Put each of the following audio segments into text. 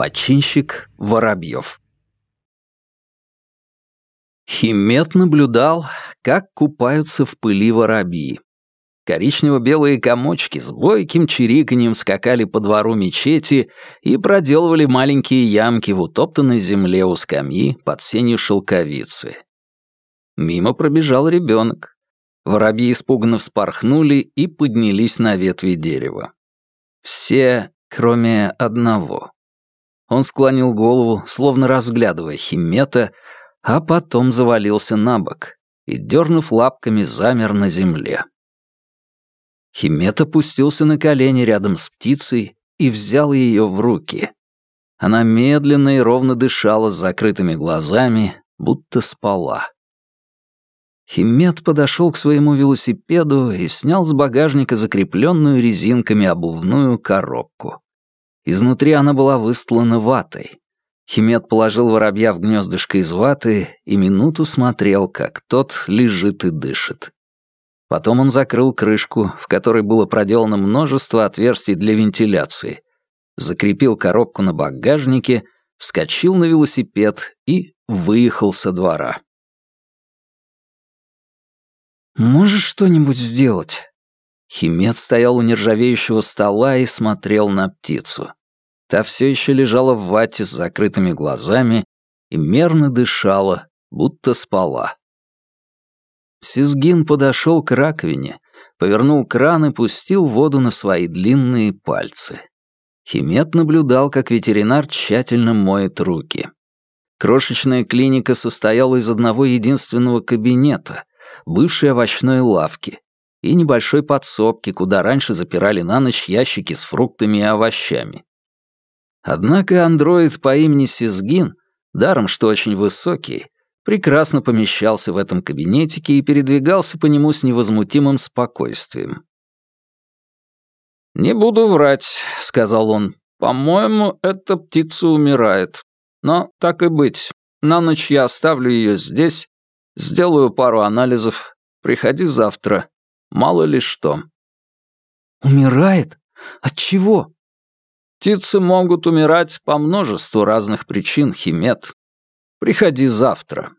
Починщик Воробьев. Химет наблюдал, как купаются в пыли воробьи. Коричнево-белые комочки с бойким чириканьем скакали по двору мечети и проделывали маленькие ямки в утоптанной земле у скамьи под сенью шелковицы. Мимо пробежал ребенок. Воробьи испуганно вспорхнули и поднялись на ветви дерева. Все, кроме одного. Он склонил голову, словно разглядывая Химета, а потом завалился на бок и, дернув лапками, замер на земле. Химет опустился на колени рядом с птицей и взял ее в руки. Она медленно и ровно дышала с закрытыми глазами, будто спала. Химет подошел к своему велосипеду и снял с багажника закрепленную резинками обувную коробку. Изнутри она была выстлана ватой. Химет положил воробья в гнездышко из ваты и минуту смотрел, как тот лежит и дышит. Потом он закрыл крышку, в которой было проделано множество отверстий для вентиляции, закрепил коробку на багажнике, вскочил на велосипед и выехал со двора. «Можешь что-нибудь сделать?» Химет стоял у нержавеющего стола и смотрел на птицу. Та все еще лежала в вате с закрытыми глазами и мерно дышала, будто спала. Сизгин подошел к раковине, повернул кран и пустил воду на свои длинные пальцы. Химет наблюдал, как ветеринар тщательно моет руки. Крошечная клиника состояла из одного единственного кабинета, бывшей овощной лавки, и небольшой подсобки, куда раньше запирали на ночь ящики с фруктами и овощами. Однако андроид по имени Сизгин, даром что очень высокий, прекрасно помещался в этом кабинетике и передвигался по нему с невозмутимым спокойствием. «Не буду врать», — сказал он. «По-моему, эта птица умирает. Но так и быть. На ночь я оставлю ее здесь, сделаю пару анализов. Приходи завтра. Мало ли что». «Умирает? От чего?» Птицы могут умирать по множеству разных причин, Химет. Приходи завтра.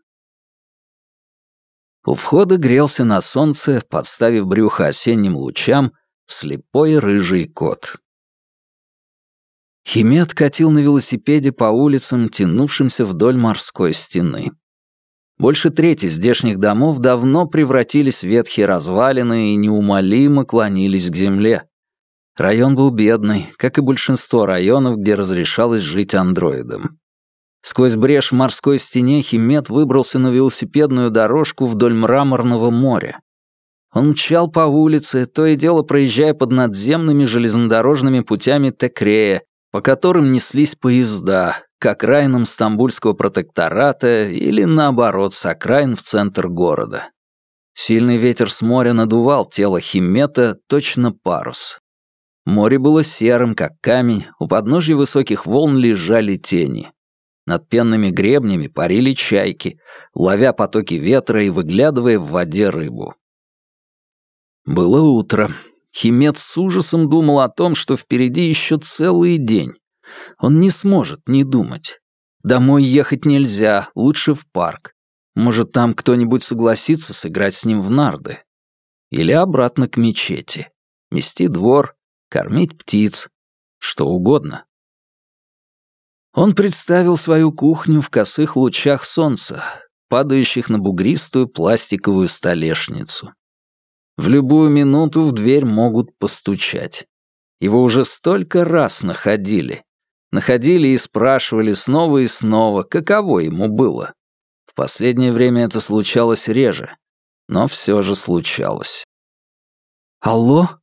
У входа грелся на солнце, подставив брюхо осенним лучам, слепой рыжий кот. Химет катил на велосипеде по улицам, тянувшимся вдоль морской стены. Больше трети здешних домов давно превратились в ветхие развалины и неумолимо клонились к земле. Район был бедный, как и большинство районов, где разрешалось жить андроидам. Сквозь брешь в морской стене Химет выбрался на велосипедную дорожку вдоль мраморного моря. Он мчал по улице, то и дело проезжая под надземными железнодорожными путями Текрея, по которым неслись поезда, к окраинам Стамбульского протектората или, наоборот, с окраин в центр города. Сильный ветер с моря надувал тело Химета, точно парус. Море было серым, как камень, у подножья высоких волн лежали тени. Над пенными гребнями парили чайки, ловя потоки ветра и выглядывая в воде рыбу. Было утро. Химец с ужасом думал о том, что впереди еще целый день. Он не сможет не думать. Домой ехать нельзя, лучше в парк. Может, там кто-нибудь согласится сыграть с ним в нарды. Или обратно к мечети. Мести двор, кормить птиц, что угодно. Он представил свою кухню в косых лучах солнца, падающих на бугристую пластиковую столешницу. В любую минуту в дверь могут постучать. Его уже столько раз находили. Находили и спрашивали снова и снова, каково ему было. В последнее время это случалось реже, но все же случалось. «Алло?»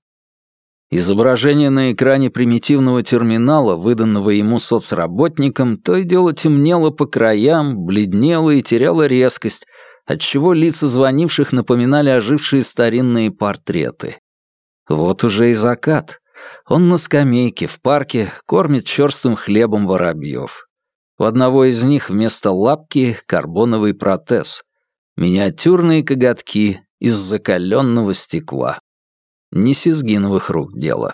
Изображение на экране примитивного терминала, выданного ему соцработникам, то и дело темнело по краям, бледнело и теряло резкость, отчего лица звонивших напоминали ожившие старинные портреты. Вот уже и закат. Он на скамейке в парке кормит черствым хлебом воробьев. У одного из них вместо лапки карбоновый протез. Миниатюрные коготки из закаленного стекла. Не Сизгиновых рук дело.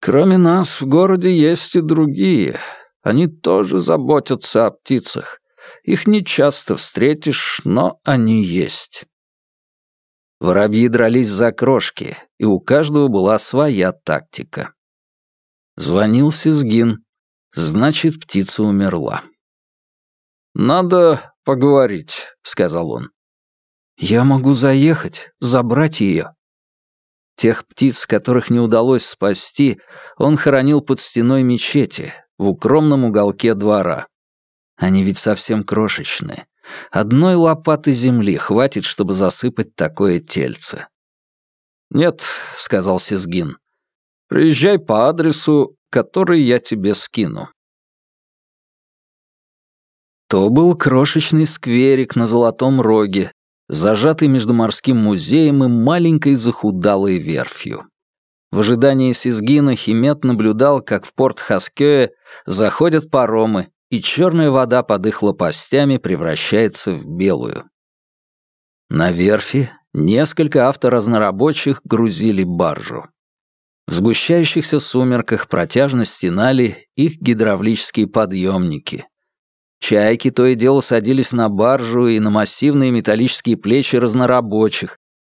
Кроме нас в городе есть и другие. Они тоже заботятся о птицах. Их не часто встретишь, но они есть. Воробьи дрались за крошки, и у каждого была своя тактика. Звонил Сизгин. Значит, птица умерла. «Надо поговорить», — сказал он. «Я могу заехать, забрать ее». Тех птиц, которых не удалось спасти, он хоронил под стеной мечети, в укромном уголке двора. Они ведь совсем крошечные. Одной лопаты земли хватит, чтобы засыпать такое тельце. «Нет», — сказал Сизгин, — «приезжай по адресу, который я тебе скину». То был крошечный скверик на Золотом Роге, зажатый между морским музеем и маленькой захудалой верфью. В ожидании Сизгина Химет наблюдал, как в порт Хаскёе заходят паромы, и черная вода под их лопастями превращается в белую. На верфи несколько авторазнорабочих грузили баржу. В сгущающихся сумерках протяжно стенали их гидравлические подъемники. Чайки то и дело садились на баржу и на массивные металлические плечи разнорабочих,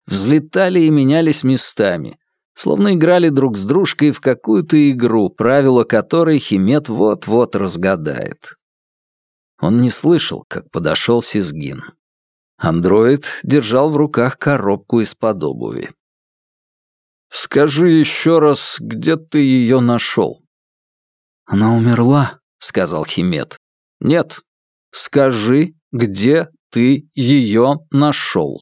взлетали и менялись местами, словно играли друг с дружкой в какую-то игру, правила которой Химет вот-вот разгадает. Он не слышал, как подошел Сизгин. Андроид держал в руках коробку из-под обуви. «Скажи еще раз, где ты ее нашел?» «Она умерла», — сказал Химет. «Нет, скажи, где ты ее нашел?»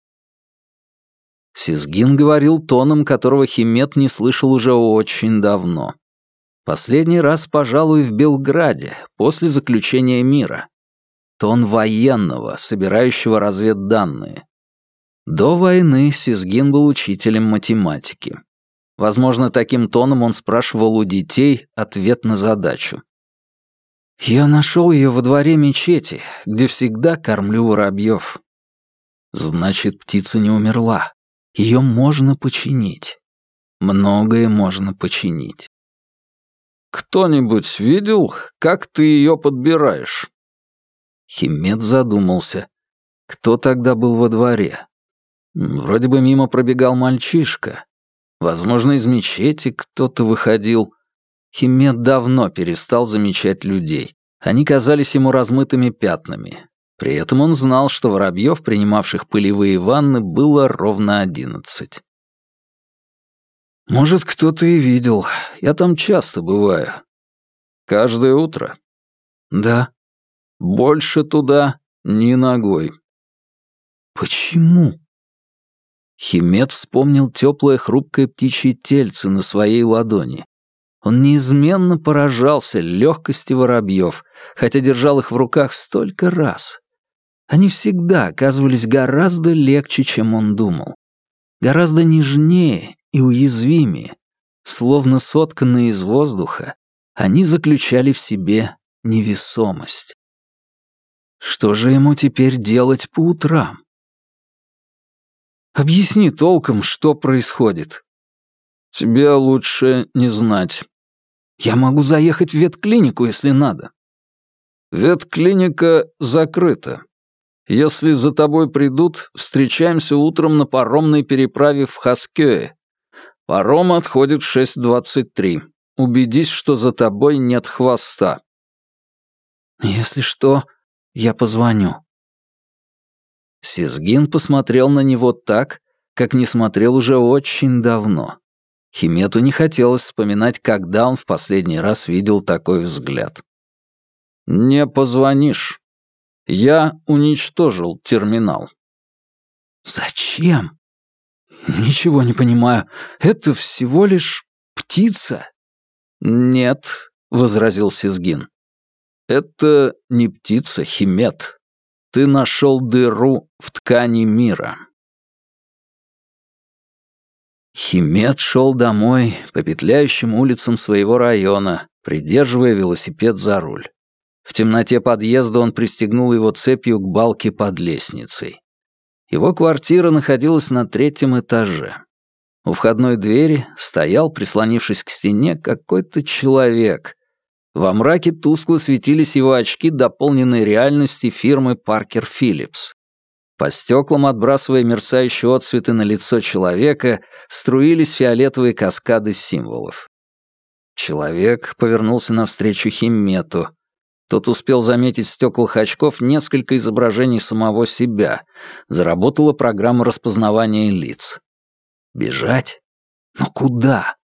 Сизгин говорил тоном, которого Химет не слышал уже очень давно. Последний раз, пожалуй, в Белграде, после заключения мира. Тон военного, собирающего разведданные. До войны Сизгин был учителем математики. Возможно, таким тоном он спрашивал у детей ответ на задачу. «Я нашел ее во дворе мечети, где всегда кормлю воробьев». Значит, птица не умерла. Ее можно починить. Многое можно починить. «Кто-нибудь видел, как ты ее подбираешь?» Химед задумался. Кто тогда был во дворе? Вроде бы мимо пробегал мальчишка. Возможно, из мечети кто-то выходил. Химед давно перестал замечать людей. Они казались ему размытыми пятнами. При этом он знал, что воробьев, принимавших пылевые ванны, было ровно одиннадцать. «Может, кто-то и видел. Я там часто бываю». «Каждое утро?» «Да». «Больше туда ни ногой». «Почему?» Химет вспомнил теплое хрупкое птичье тельце на своей ладони. Он неизменно поражался легкости воробьев, хотя держал их в руках столько раз. Они всегда оказывались гораздо легче, чем он думал. Гораздо нежнее и уязвимее. Словно сотканные из воздуха, они заключали в себе невесомость. Что же ему теперь делать по утрам? Объясни толком, что происходит. Тебе лучше не знать. Я могу заехать в ветклинику, если надо. Ветклиника закрыта. Если за тобой придут, встречаемся утром на паромной переправе в Хаскёе. Паром отходит в 6.23. Убедись, что за тобой нет хвоста. Если что, я позвоню. Сизгин посмотрел на него так, как не смотрел уже очень давно. Химету не хотелось вспоминать, когда он в последний раз видел такой взгляд. «Не позвонишь. Я уничтожил терминал». «Зачем?» «Ничего не понимаю. Это всего лишь птица». «Нет», — возразил Сизгин. «Это не птица, Химет. Ты нашел дыру в ткани мира». Химет шел домой по петляющим улицам своего района, придерживая велосипед за руль. В темноте подъезда он пристегнул его цепью к балке под лестницей. Его квартира находилась на третьем этаже. У входной двери стоял, прислонившись к стене, какой-то человек. Во мраке тускло светились его очки дополненной реальности фирмы Паркер Phillips. По стеклам, отбрасывая мерцающие отсветы на лицо человека, струились фиолетовые каскады символов. Человек повернулся навстречу Химмету. Тот успел заметить в стеклах очков несколько изображений самого себя. Заработала программа распознавания лиц. Бежать? Но куда?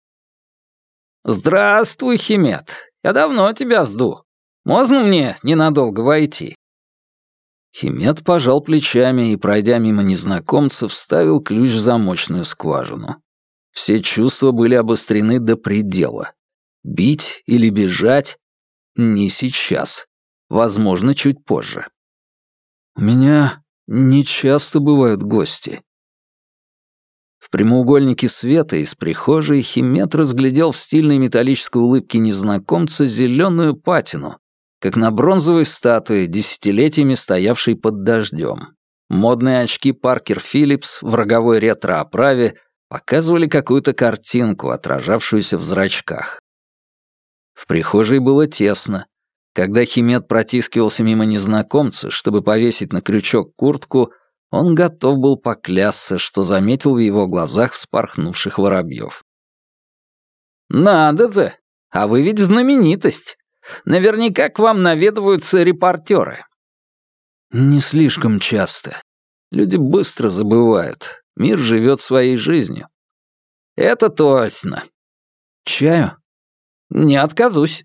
«Здравствуй, Химет. Я давно тебя жду. Можно мне ненадолго войти?» Химет пожал плечами и, пройдя мимо незнакомца, вставил ключ в замочную скважину. Все чувства были обострены до предела. Бить или бежать? Не сейчас. Возможно, чуть позже. У меня не часто бывают гости. В прямоугольнике света из прихожей Химет разглядел в стильной металлической улыбке незнакомца зеленую патину, как на бронзовой статуе, десятилетиями стоявшей под дождем. Модные очки Паркер Филлипс в роговой ретро-оправе показывали какую-то картинку, отражавшуюся в зрачках. В прихожей было тесно. Когда Химет протискивался мимо незнакомца, чтобы повесить на крючок куртку, он готов был поклясться, что заметил в его глазах вспорхнувших воробьев. «Надо же! А вы ведь знаменитость! Наверняка к вам наведываются репортеры». «Не слишком часто. Люди быстро забывают. Мир живет своей жизнью». «Это точно». «Чаю?» «Не откажусь».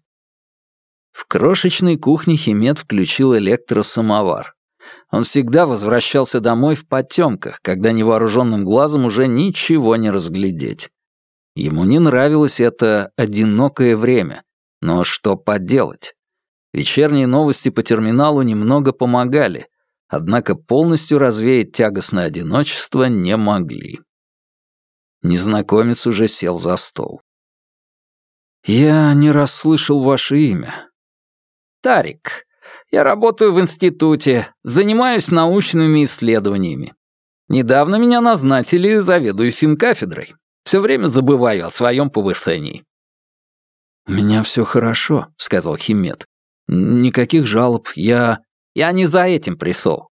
В крошечной кухне Химет включил электросамовар. Он всегда возвращался домой в потемках, когда невооруженным глазом уже ничего не разглядеть. Ему не нравилось это одинокое время, но что поделать? Вечерние новости по терминалу немного помогали, однако полностью развеять тягостное одиночество не могли. Незнакомец уже сел за стол. «Я не расслышал ваше имя». «Тарик. Я работаю в институте, занимаюсь научными исследованиями. Недавно меня назначили заведующим кафедрой. Все время забываю о своем повышении». «У меня все хорошо», — сказал Химет. «Никаких жалоб, я...» «Я не за этим пришел.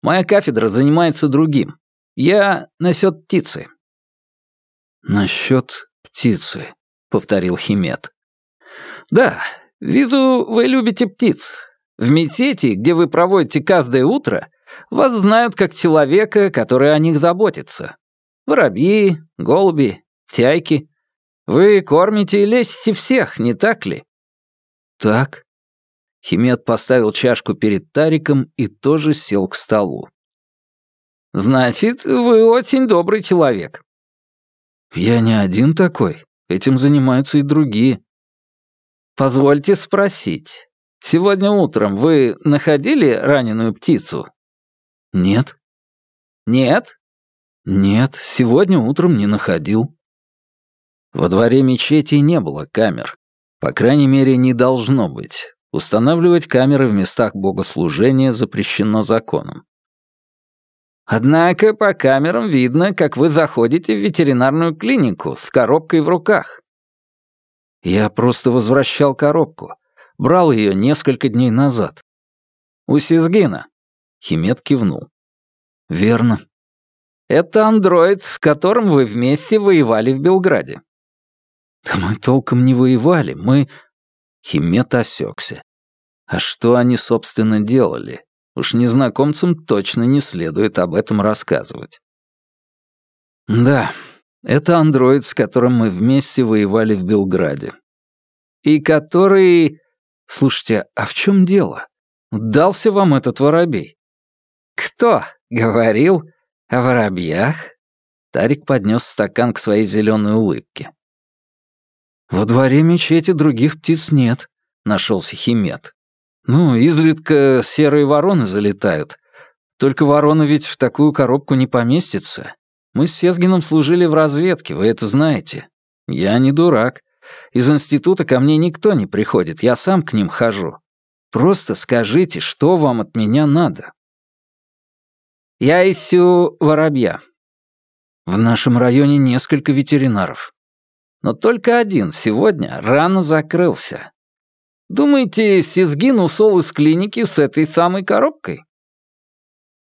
Моя кафедра занимается другим. Я насчет птицы». «Насчет птицы», — повторил Химет. «Да, вижу, вы любите птиц. В Метете, где вы проводите каждое утро, вас знают как человека, который о них заботится. Воробьи, голуби, тяйки. Вы кормите и лечите всех, не так ли? Так. Химет поставил чашку перед Тариком и тоже сел к столу. Значит, вы очень добрый человек. Я не один такой. Этим занимаются и другие. Позвольте спросить, Сегодня утром вы находили раненую птицу? Нет. Нет? Нет, сегодня утром не находил. Во дворе мечети не было камер. По крайней мере, не должно быть. Устанавливать камеры в местах богослужения запрещено законом. Однако по камерам видно, как вы заходите в ветеринарную клинику с коробкой в руках. Я просто возвращал коробку. Брал ее несколько дней назад. У Сизгина. Химет кивнул. Верно. Это андроид, с которым вы вместе воевали в Белграде. Да мы толком не воевали, мы... Химет осекся. А что они, собственно, делали? Уж незнакомцам точно не следует об этом рассказывать. Да, это андроид, с которым мы вместе воевали в Белграде. И который Слушайте, а в чем дело? Дался вам этот воробей? Кто говорил о воробьях? Тарик поднес стакан к своей зеленой улыбке. Во дворе мечети других птиц нет, нашелся Химет. Ну, изредка серые вороны залетают. Только ворона ведь в такую коробку не поместится. Мы с Сезгином служили в разведке, вы это знаете. Я не дурак. Из института ко мне никто не приходит, я сам к ним хожу. Просто скажите, что вам от меня надо?» «Я ищу воробья». В нашем районе несколько ветеринаров. Но только один сегодня рано закрылся. Думаете, Сизгин ушел из клиники с этой самой коробкой?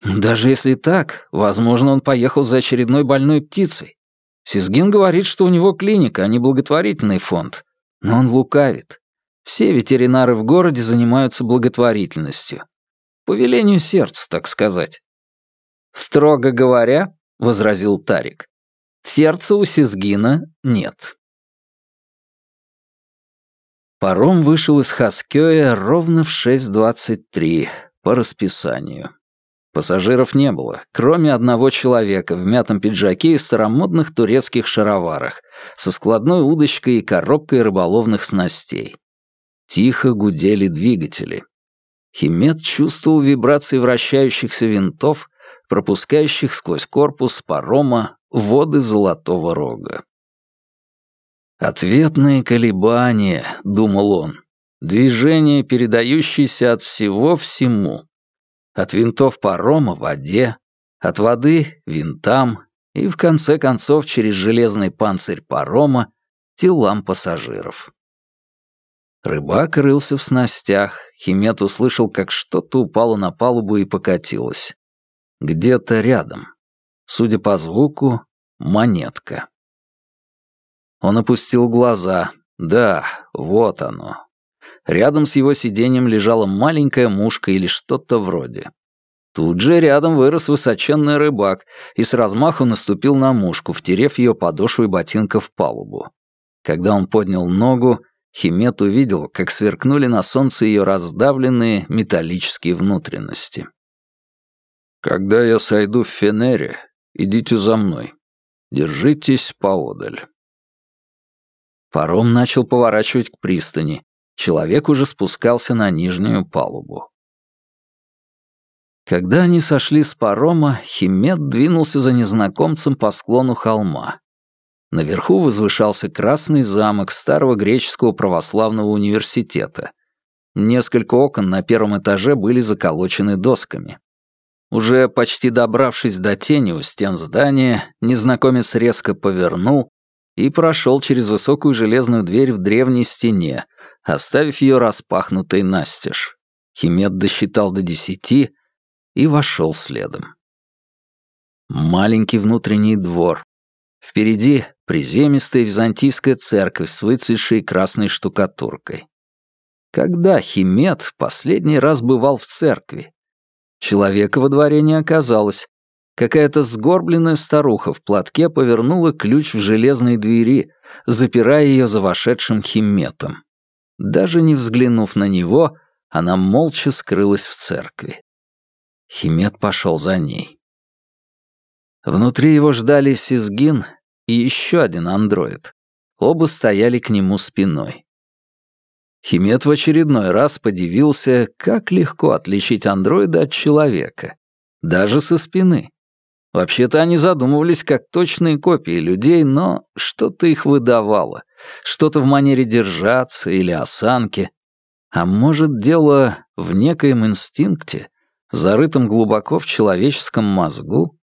Даже если так, возможно, он поехал за очередной больной птицей. Сизгин говорит, что у него клиника, а не благотворительный фонд. Но он лукавит. Все ветеринары в городе занимаются благотворительностью. По велению сердца, так сказать. «Строго говоря», — возразил Тарик, — «сердца у Сизгина нет». Паром вышел из Хаскёя ровно в 6.23 по расписанию. Пассажиров не было, кроме одного человека в мятом пиджаке и старомодных турецких шароварах, со складной удочкой и коробкой рыболовных снастей. Тихо гудели двигатели. Химед чувствовал вибрации вращающихся винтов, пропускающих сквозь корпус парома воды Золотого Рога. Ответные колебания, думал он, движение, передающееся от всего всему. От винтов парома воде, от воды винтам и, в конце концов, через железный панцирь парома телам пассажиров. Рыбак рылся в снастях, Химет услышал, как что-то упало на палубу и покатилось. Где-то рядом. Судя по звуку, монетка. Он опустил глаза. Да, вот оно. Рядом с его сиденьем лежала маленькая мушка или что-то вроде. Тут же рядом вырос высоченный рыбак и с размаху наступил на мушку, втерев ее подошвой ботинка в палубу. Когда он поднял ногу, Химет увидел, как сверкнули на солнце ее раздавленные металлические внутренности. «Когда я сойду в Фенере, идите за мной. Держитесь поодаль». Паром начал поворачивать к пристани. Человек уже спускался на нижнюю палубу. Когда они сошли с парома, Химет двинулся за незнакомцем по склону холма. Наверху возвышался красный замок старого греческого православного университета. Несколько окон на первом этаже были заколочены досками. Уже почти добравшись до тени у стен здания, незнакомец резко повернул и прошел через высокую железную дверь в древней стене, оставив ее распахнутой настежь. Химед досчитал до десяти и вошел следом. Маленький внутренний двор. Впереди приземистая византийская церковь с выцветшей красной штукатуркой. Когда Химед последний раз бывал в церкви? Человека во дворе не оказалось, Какая-то сгорбленная старуха в платке повернула ключ в железной двери, запирая ее за вошедшим химметом. Даже не взглянув на него, она молча скрылась в церкви. Химет пошел за ней. Внутри его ждали Сизгин и еще один андроид. Оба стояли к нему спиной. Химет в очередной раз подивился, как легко отличить андроида от человека, даже со спины. Вообще-то они задумывались как точные копии людей, но что-то их выдавало. Что-то в манере держаться или осанки. А может, дело в некоем инстинкте, зарытом глубоко в человеческом мозгу?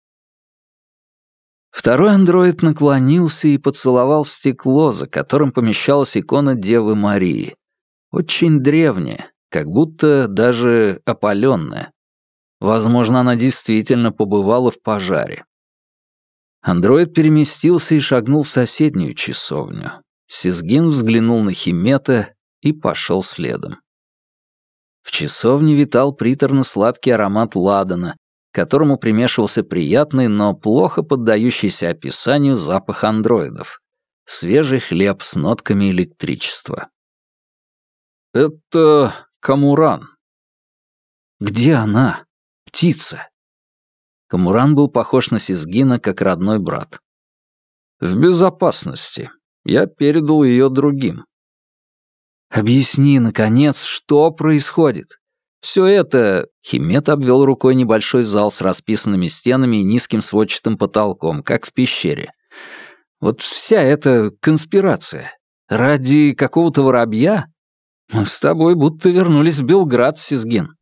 Второй андроид наклонился и поцеловал стекло, за которым помещалась икона Девы Марии. Очень древняя, как будто даже опаленная. Возможно, она действительно побывала в пожаре. Андроид переместился и шагнул в соседнюю часовню. Сизгин взглянул на Химета и пошел следом. В часовне витал приторно-сладкий аромат ладана, которому примешивался приятный, но плохо поддающийся описанию запах андроидов. Свежий хлеб с нотками электричества. «Это Камуран». «Где она?» Птица. Камуран был похож на Сизгина как родной брат. «В безопасности. Я передал ее другим». «Объясни, наконец, что происходит?» Все это... Химет обвел рукой небольшой зал с расписанными стенами и низким сводчатым потолком, как в пещере. Вот вся эта конспирация. Ради какого-то воробья? Мы с тобой будто вернулись в Белград, Сизгин.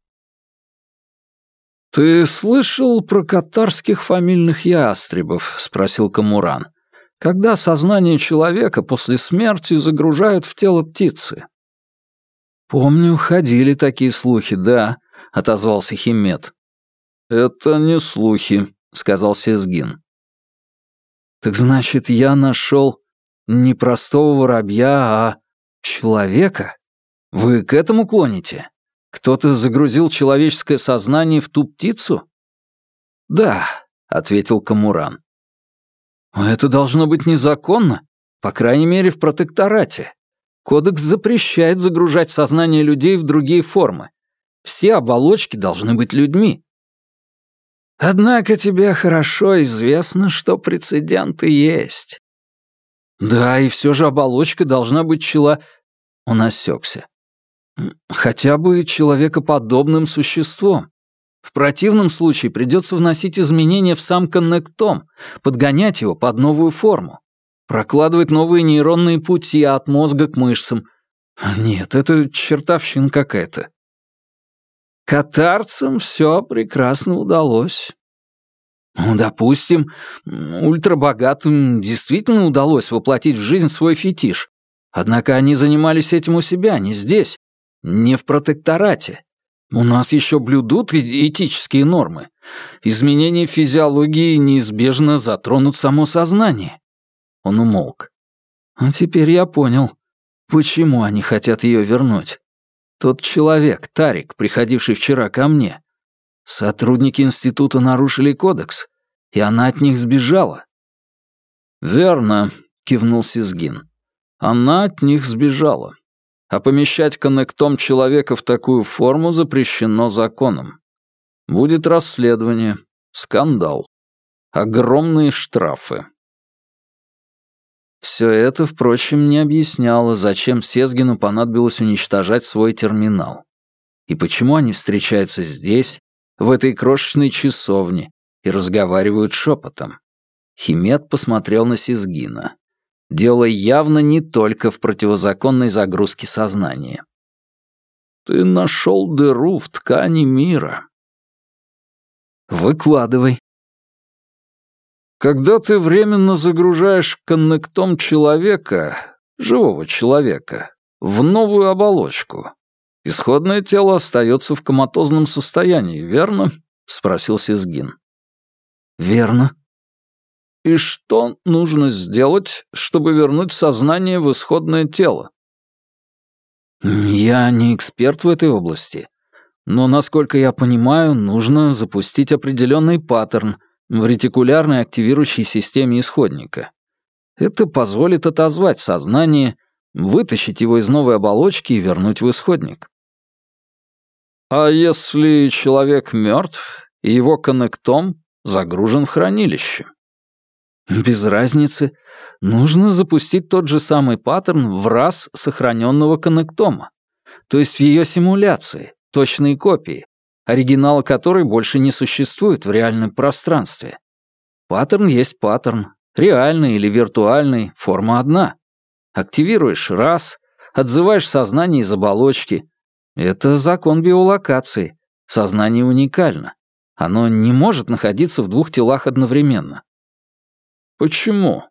«Ты слышал про катарских фамильных ястребов?» — спросил Камуран. «Когда сознание человека после смерти загружают в тело птицы?» «Помню, ходили такие слухи, да», — отозвался Химет. «Это не слухи», — сказал Сезгин. «Так значит, я нашел не простого воробья, а человека? Вы к этому клоните?» Кто-то загрузил человеческое сознание в ту птицу? Да, ответил Камуран. Это должно быть незаконно, по крайней мере, в протекторате. Кодекс запрещает загружать сознание людей в другие формы. Все оболочки должны быть людьми. Однако тебе хорошо известно, что прецеденты есть. Да, и все же оболочка должна быть чела... Он осекся. Хотя бы человекоподобным существом. В противном случае придется вносить изменения в сам коннектом, подгонять его под новую форму, прокладывать новые нейронные пути от мозга к мышцам. Нет, это чертовщина какая-то. Катарцам все прекрасно удалось. Ну, допустим, ультрабогатым действительно удалось воплотить в жизнь свой фетиш. Однако они занимались этим у себя, не здесь. Не в протекторате. У нас еще блюдут этические нормы. Изменения физиологии неизбежно затронут само сознание. Он умолк. А теперь я понял, почему они хотят ее вернуть. Тот человек, Тарик, приходивший вчера ко мне. Сотрудники института нарушили кодекс, и она от них сбежала. «Верно», — кивнул Сизгин. «Она от них сбежала а помещать коннектом человека в такую форму запрещено законом. Будет расследование, скандал, огромные штрафы. Все это, впрочем, не объясняло, зачем Сезгину понадобилось уничтожать свой терминал. И почему они встречаются здесь, в этой крошечной часовне, и разговаривают шепотом. Химет посмотрел на Сезгина. Дело явно не только в противозаконной загрузке сознания. «Ты нашел дыру в ткани мира». «Выкладывай». Когда ты временно загружаешь коннектом человека, живого человека, в новую оболочку, исходное тело остается в коматозном состоянии, верно? — спросил Сизгин. «Верно», и что нужно сделать, чтобы вернуть сознание в исходное тело? Я не эксперт в этой области. Но, насколько я понимаю, нужно запустить определенный паттерн в ретикулярной активирующей системе исходника. Это позволит отозвать сознание, вытащить его из новой оболочки и вернуть в исходник. А если человек мертв, и его коннектом загружен в хранилище? Без разницы. Нужно запустить тот же самый паттерн в раз сохраненного коннектома. То есть в ее симуляции, точной копии, оригинала которой больше не существует в реальном пространстве. Паттерн есть паттерн. Реальный или виртуальный, форма одна. Активируешь раз, отзываешь сознание из оболочки. Это закон биолокации. Сознание уникально. Оно не может находиться в двух телах одновременно. Почему?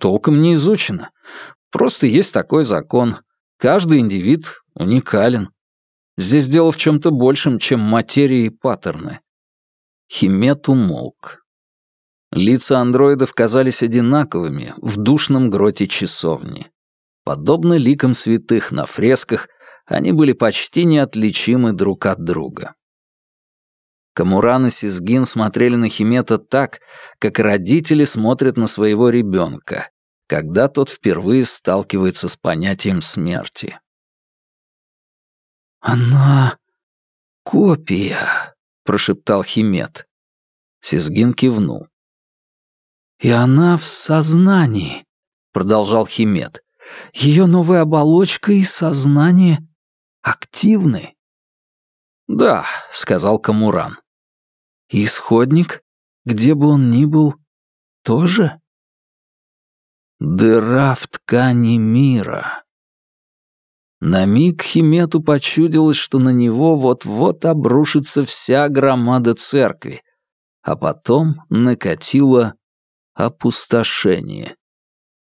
Толком не изучено. Просто есть такой закон. Каждый индивид уникален. Здесь дело в чем-то большем, чем материя и паттерны. Химет умолк. Лица андроидов казались одинаковыми в душном гроте часовни. Подобно ликам святых на фресках, они были почти неотличимы друг от друга. Камуран и Сизгин смотрели на Химета так, как родители смотрят на своего ребенка, когда тот впервые сталкивается с понятием смерти. «Она копия», — прошептал Химет. Сизгин кивнул. «И она в сознании», — продолжал Химет. «Ее новая оболочка и сознание активны». «Да», — сказал Камуран. Исходник, где бы он ни был, тоже? Дыра в ткани мира. На миг Химету почудилось, что на него вот-вот обрушится вся громада церкви, а потом накатило опустошение.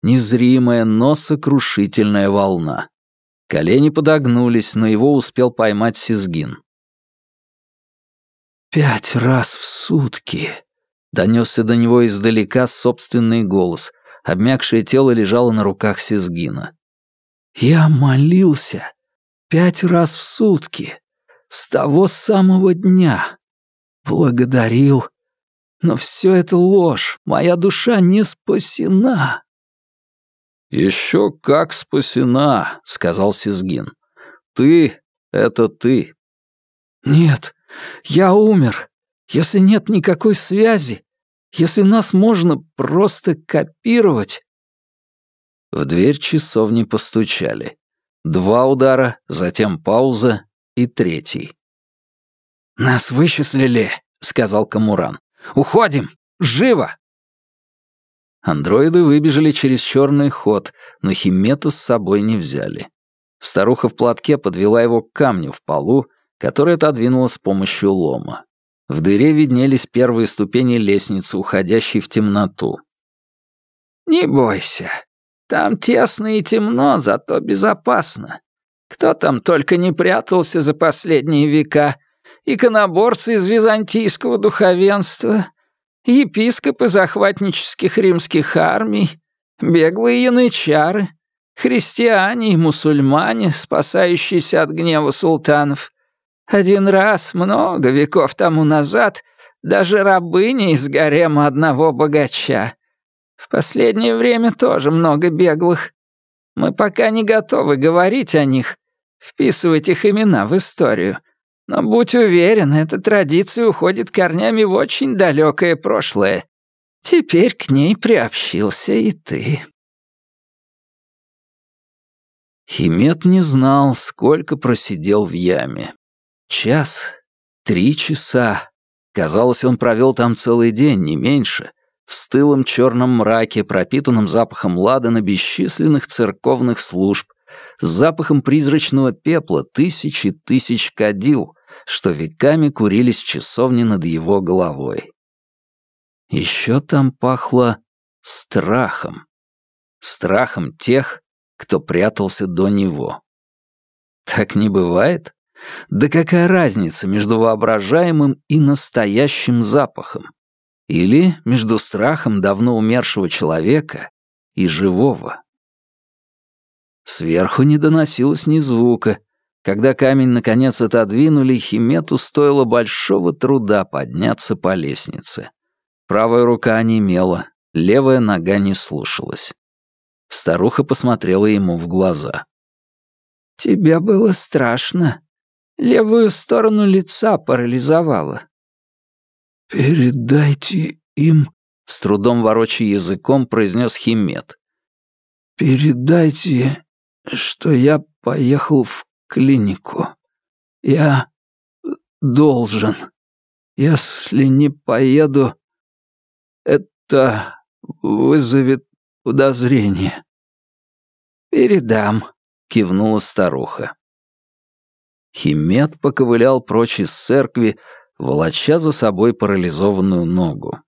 Незримая, но сокрушительная волна. Колени подогнулись, но его успел поймать Сизгин. «Пять раз в сутки!» — донесся до него издалека собственный голос. Обмякшее тело лежало на руках Сизгина. «Я молился пять раз в сутки, с того самого дня. Благодарил. Но все это ложь, моя душа не спасена». «Еще как спасена», — сказал Сизгин. «Ты — это ты». «Нет, я умер. Если нет никакой связи, если нас можно просто копировать...» В дверь часовни постучали. Два удара, затем пауза и третий. «Нас вычислили», — сказал Камуран. «Уходим! Живо!» Андроиды выбежали через черный ход, но Химета с собой не взяли. Старуха в платке подвела его к камню в полу, который отодвинула с помощью лома. В дыре виднелись первые ступени лестницы, уходящей в темноту. «Не бойся. Там тесно и темно, зато безопасно. Кто там только не прятался за последние века? Иконоборцы из византийского духовенства, епископы захватнических римских армий, беглые янычары, христиане и мусульмане, спасающиеся от гнева султанов. Один раз, много веков тому назад, даже рабыня из гарема одного богача. В последнее время тоже много беглых. Мы пока не готовы говорить о них, вписывать их имена в историю. Но будь уверен, эта традиция уходит корнями в очень далекое прошлое. Теперь к ней приобщился и ты. Химет не знал, сколько просидел в яме. Час, три часа. Казалось, он провел там целый день, не меньше, в стылом черном мраке, пропитанном запахом ладана бесчисленных церковных служб, с запахом призрачного пепла тысячи тысяч кадил, что веками курились в часовне над его головой. Еще там пахло страхом. Страхом тех, кто прятался до него. Так не бывает? Да какая разница между воображаемым и настоящим запахом? Или между страхом давно умершего человека и живого? Сверху не доносилось ни звука. Когда камень наконец отодвинули, Химету стоило большого труда подняться по лестнице. Правая рука онемела, левая нога не слушалась. Старуха посмотрела ему в глаза. «Тебе было страшно. Левую сторону лица парализовало». «Передайте им», — с трудом ворочая языком произнес Химет. «Передайте, что я поехал в клинику. Я должен. Если не поеду, это вызовет подозрение». «Передам», — кивнула старуха. Химет поковылял прочь из церкви, волоча за собой парализованную ногу.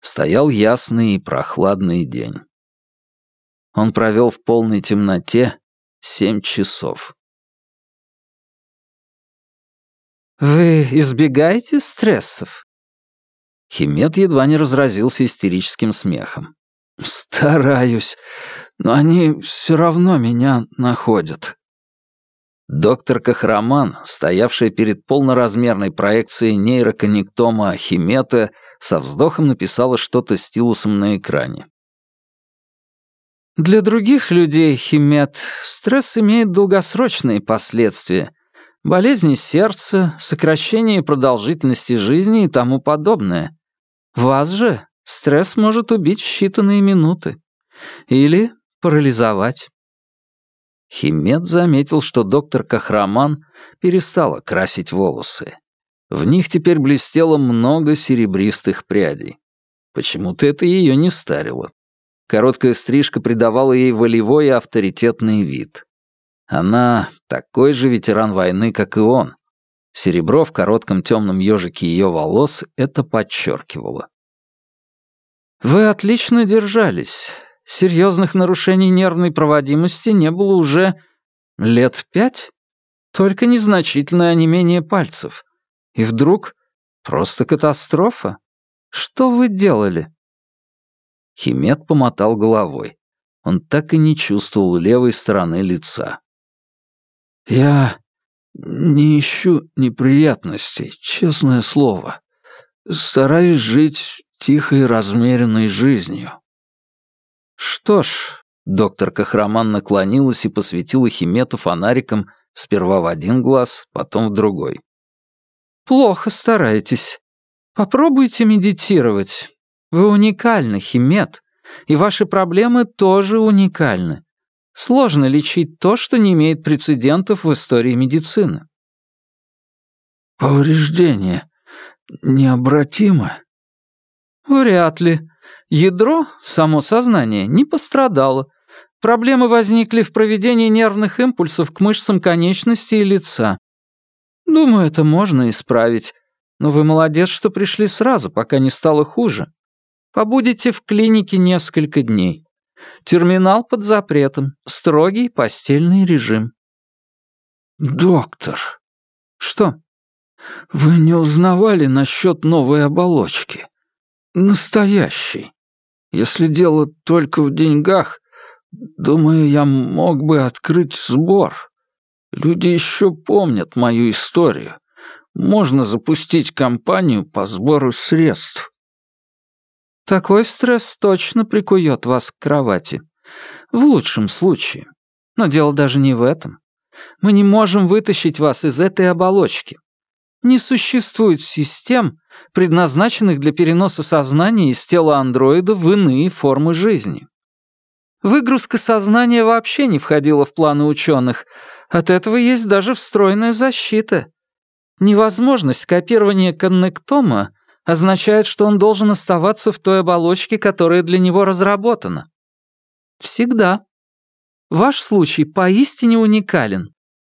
Стоял ясный и прохладный день. Он провел в полной темноте семь часов. «Вы избегаете стрессов?» Химет едва не разразился истерическим смехом. «Стараюсь, но они все равно меня находят». Доктор Кахраман, стоявшая перед полноразмерной проекцией нейроконнектома Химета, со вздохом написала что-то стилусом на экране. Для других людей, Химет, стресс имеет долгосрочные последствия. Болезни сердца, сокращение продолжительности жизни и тому подобное. Вас же стресс может убить в считанные минуты. Или парализовать. Химет заметил, что доктор Кахраман перестала красить волосы. В них теперь блестело много серебристых прядей. Почему-то это ее не старило. Короткая стрижка придавала ей волевой и авторитетный вид. Она такой же ветеран войны, как и он. Серебро в коротком темном ежике ее волос это подчеркивало. «Вы отлично держались. Серьезных нарушений нервной проводимости не было уже лет пять? Только незначительное онемение пальцев. И вдруг просто катастрофа? Что вы делали?» Химет помотал головой. Он так и не чувствовал левой стороны лица. «Я не ищу неприятностей, честное слово. Стараюсь жить тихой, размеренной жизнью». «Что ж», — доктор Кахраман наклонилась и посветила Химету фонариком сперва в один глаз, потом в другой. «Плохо стараетесь. Попробуйте медитировать. Вы уникальны, Химет, и ваши проблемы тоже уникальны. Сложно лечить то, что не имеет прецедентов в истории медицины. Повреждение необратимо? Вряд ли. Ядро, само сознание, не пострадало. Проблемы возникли в проведении нервных импульсов к мышцам конечности и лица. Думаю, это можно исправить. Но вы молодец, что пришли сразу, пока не стало хуже. Побудете в клинике несколько дней. Терминал под запретом, строгий постельный режим. «Доктор». «Что?» «Вы не узнавали насчет новой оболочки? Настоящей. Если дело только в деньгах, думаю, я мог бы открыть сбор. Люди еще помнят мою историю. Можно запустить кампанию по сбору средств. Такой стресс точно прикует вас к кровати. В лучшем случае. Но дело даже не в этом. Мы не можем вытащить вас из этой оболочки. Не существует систем, предназначенных для переноса сознания из тела андроида в иные формы жизни. Выгрузка сознания вообще не входила в планы ученых. От этого есть даже встроенная защита. Невозможность копирования коннектома означает, что он должен оставаться в той оболочке, которая для него разработана. Всегда. Ваш случай поистине уникален.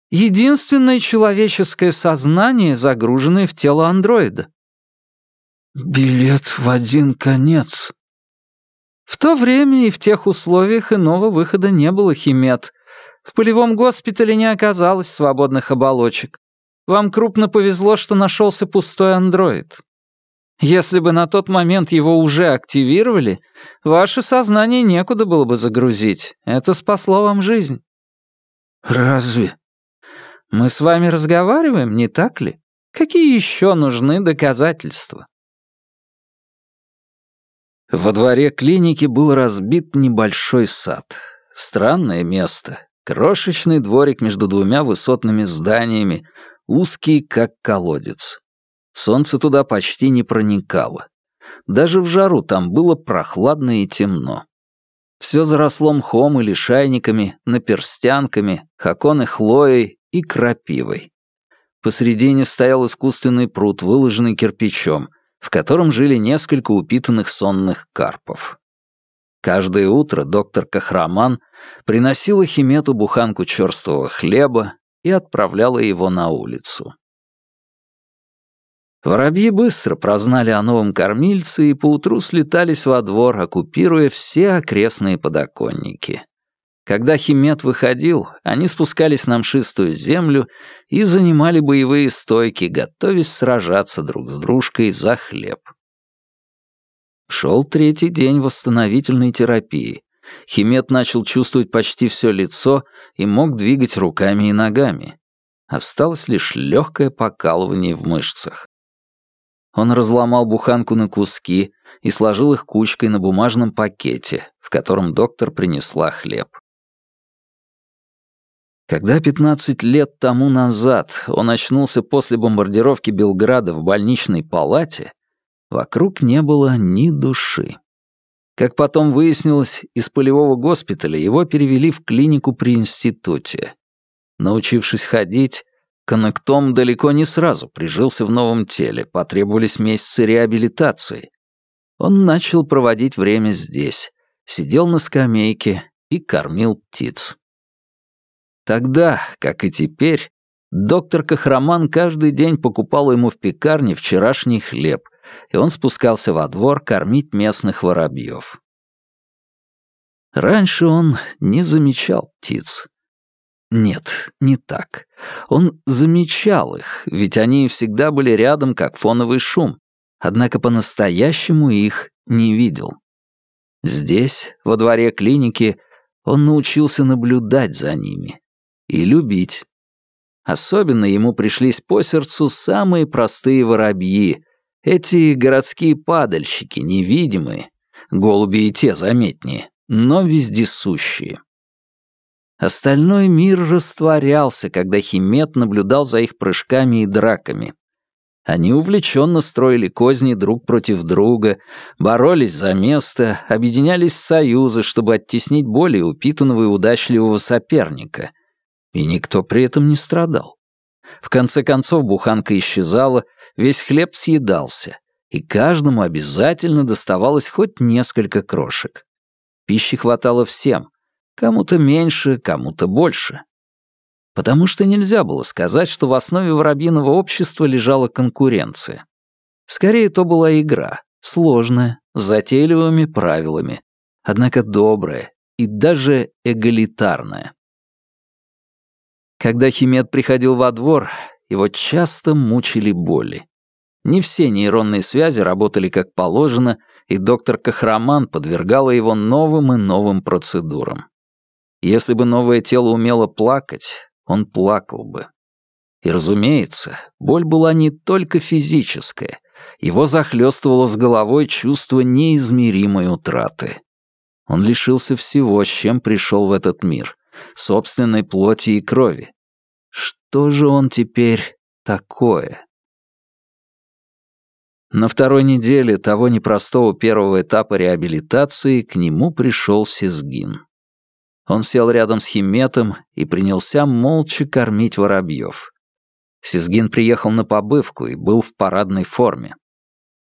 Единственное человеческое сознание, загруженное в тело андроида. Билет в один конец. В то время и в тех условиях иного выхода не было, Химет. В полевом госпитале не оказалось свободных оболочек. Вам крупно повезло, что нашелся пустой андроид. Если бы на тот момент его уже активировали, ваше сознание некуда было бы загрузить. Это спасло вам жизнь. Разве? Мы с вами разговариваем, не так ли? Какие еще нужны доказательства? Во дворе клиники был разбит небольшой сад. Странное место. Крошечный дворик между двумя высотными зданиями, узкий, как колодец. Солнце туда почти не проникало. Даже в жару там было прохладно и темно. Все заросло мхом или шайниками, наперстянками, хаконы хлоей и крапивой. Посредине стоял искусственный пруд, выложенный кирпичом, в котором жили несколько упитанных сонных карпов. Каждое утро доктор Кахраман приносила Химету буханку черствого хлеба и отправляла его на улицу. Воробьи быстро прознали о новом кормильце и поутру слетались во двор, оккупируя все окрестные подоконники. Когда Химет выходил, они спускались на мшистую землю и занимали боевые стойки, готовясь сражаться друг с дружкой за хлеб. Шел третий день восстановительной терапии. Химет начал чувствовать почти все лицо и мог двигать руками и ногами. Осталось лишь легкое покалывание в мышцах. Он разломал буханку на куски и сложил их кучкой на бумажном пакете, в котором доктор принесла хлеб. Когда 15 лет тому назад он очнулся после бомбардировки Белграда в больничной палате, вокруг не было ни души. Как потом выяснилось, из полевого госпиталя его перевели в клинику при институте. Научившись ходить, Коннектом далеко не сразу прижился в новом теле, потребовались месяцы реабилитации. Он начал проводить время здесь, сидел на скамейке и кормил птиц. Тогда, как и теперь, доктор Кахраман каждый день покупал ему в пекарне вчерашний хлеб, и он спускался во двор кормить местных воробьев. Раньше он не замечал птиц. Нет, не так. Он замечал их, ведь они всегда были рядом, как фоновый шум, однако по-настоящему их не видел. Здесь, во дворе клиники, он научился наблюдать за ними и любить. Особенно ему пришлись по сердцу самые простые воробьи, эти городские падальщики, невидимые, голуби и те заметнее, но вездесущие. Остальной мир растворялся, когда Химет наблюдал за их прыжками и драками. Они увлеченно строили козни друг против друга, боролись за место, объединялись в союзы, чтобы оттеснить более упитанного и удачливого соперника. И никто при этом не страдал. В конце концов буханка исчезала, весь хлеб съедался, и каждому обязательно доставалось хоть несколько крошек. Пищи хватало всем, кому-то меньше, кому-то больше потому что нельзя было сказать, что в основе воробьиного общества лежала конкуренция. Скорее, то была игра, сложная, с затейливыми правилами, однако добрая и даже эгалитарная. Когда Химед приходил во двор, его часто мучили боли. Не все нейронные связи работали как положено, и доктор Кахраман подвергала его новым и новым процедурам. Если бы новое тело умело плакать, он плакал бы. И, разумеется, боль была не только физическая. Его захлестывало с головой чувство неизмеримой утраты. Он лишился всего, с чем пришел в этот мир, собственной плоти и крови. Что же он теперь такое? На второй неделе того непростого первого этапа реабилитации к нему пришел Сизгин. Он сел рядом с Химетом и принялся молча кормить воробьев. Сизгин приехал на побывку и был в парадной форме.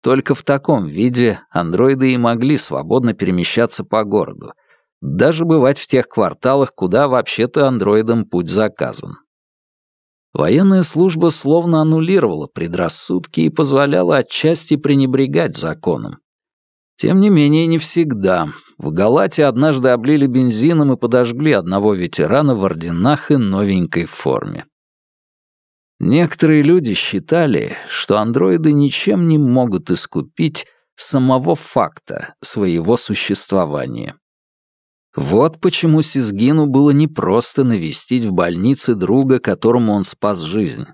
Только в таком виде андроиды и могли свободно перемещаться по городу, даже бывать в тех кварталах, куда вообще-то андроидам путь заказан. Военная служба словно аннулировала предрассудки и позволяла отчасти пренебрегать законом. Тем не менее, не всегда, в Галате однажды облили бензином и подожгли одного ветерана в орденах и новенькой форме. Некоторые люди считали, что андроиды ничем не могут искупить самого факта своего существования. Вот почему Сизгину было непросто навестить в больнице друга, которому он спас жизнь.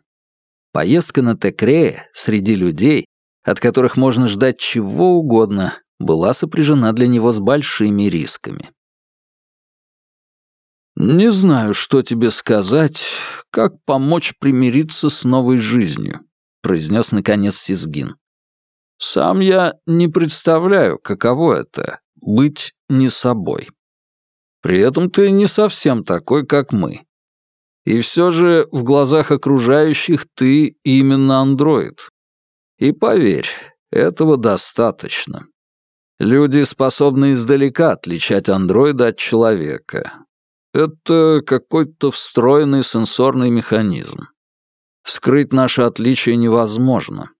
Поездка на Текрея среди людей, от которых можно ждать чего угодно, была сопряжена для него с большими рисками. «Не знаю, что тебе сказать, как помочь примириться с новой жизнью», — произнес наконец Сизгин. «Сам я не представляю, каково это — быть не собой. При этом ты не совсем такой, как мы. И все же в глазах окружающих ты именно андроид. И поверь, этого достаточно». Люди способны издалека отличать андроида от человека. Это какой-то встроенный сенсорный механизм. Скрыть наше отличие невозможно.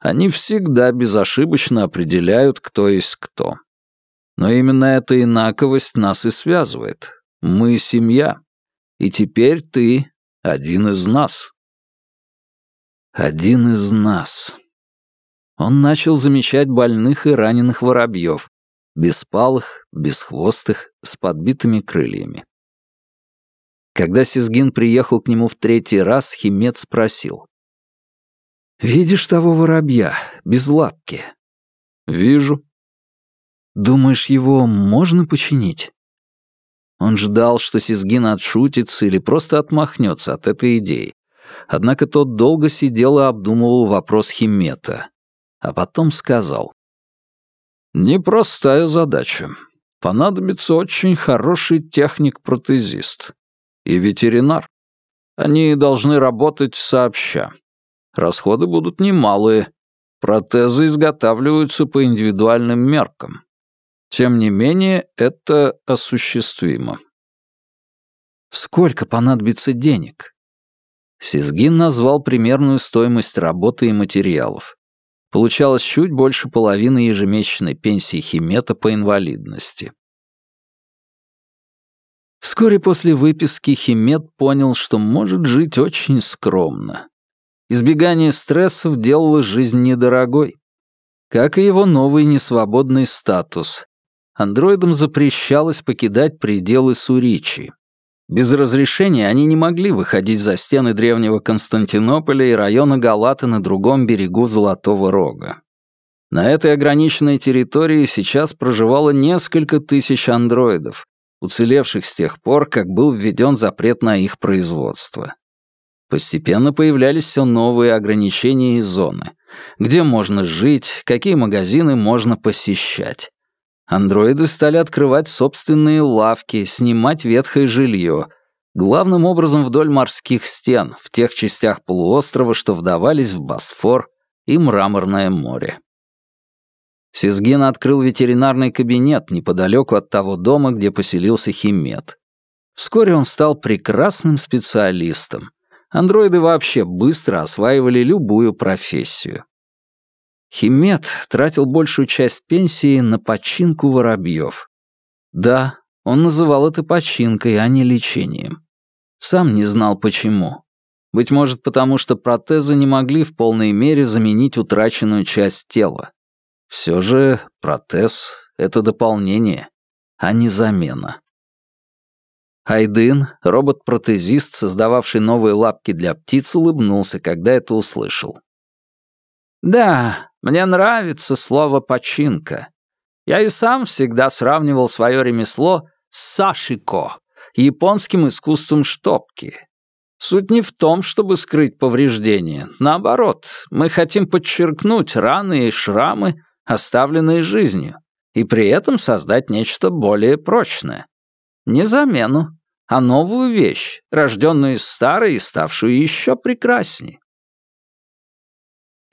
Они всегда безошибочно определяют, кто есть кто. Но именно эта инаковость нас и связывает. Мы — семья. И теперь ты — один из нас. Один из нас. Он начал замечать больных и раненых воробьев, беспалых, бесхвостых, с подбитыми крыльями. Когда Сизгин приехал к нему в третий раз, Химет спросил. «Видишь того воробья, без лапки?» «Вижу». «Думаешь, его можно починить?» Он ждал, что Сизгин отшутится или просто отмахнется от этой идеи. Однако тот долго сидел и обдумывал вопрос Химета а потом сказал. «Непростая задача. Понадобится очень хороший техник-протезист. И ветеринар. Они должны работать сообща. Расходы будут немалые. Протезы изготавливаются по индивидуальным меркам. Тем не менее, это осуществимо. Сколько понадобится денег? Сизгин назвал примерную стоимость работы и материалов. Получалось чуть больше половины ежемесячной пенсии Химета по инвалидности. Вскоре после выписки Химет понял, что может жить очень скромно. Избегание стрессов делало жизнь недорогой. Как и его новый несвободный статус. Андроидам запрещалось покидать пределы Суричи. Без разрешения они не могли выходить за стены древнего Константинополя и района Галаты на другом берегу Золотого Рога. На этой ограниченной территории сейчас проживало несколько тысяч андроидов, уцелевших с тех пор, как был введен запрет на их производство. Постепенно появлялись все новые ограничения и зоны. Где можно жить, какие магазины можно посещать. Андроиды стали открывать собственные лавки, снимать ветхое жилье, главным образом вдоль морских стен, в тех частях полуострова, что вдавались в Босфор и Мраморное море. Сизгин открыл ветеринарный кабинет неподалеку от того дома, где поселился Химет. Вскоре он стал прекрасным специалистом. Андроиды вообще быстро осваивали любую профессию. Химет тратил большую часть пенсии на починку воробьев. Да, он называл это починкой, а не лечением. Сам не знал почему. Быть может, потому что протезы не могли в полной мере заменить утраченную часть тела. Все же протез — это дополнение, а не замена. Айдын, робот-протезист, создававший новые лапки для птиц, улыбнулся, когда это услышал. «Да, мне нравится слово «починка». Я и сам всегда сравнивал свое ремесло с сашико, японским искусством штопки. Суть не в том, чтобы скрыть повреждения. Наоборот, мы хотим подчеркнуть раны и шрамы, оставленные жизнью, и при этом создать нечто более прочное. Не замену, а новую вещь, рожденную из старой и ставшую еще прекрасней.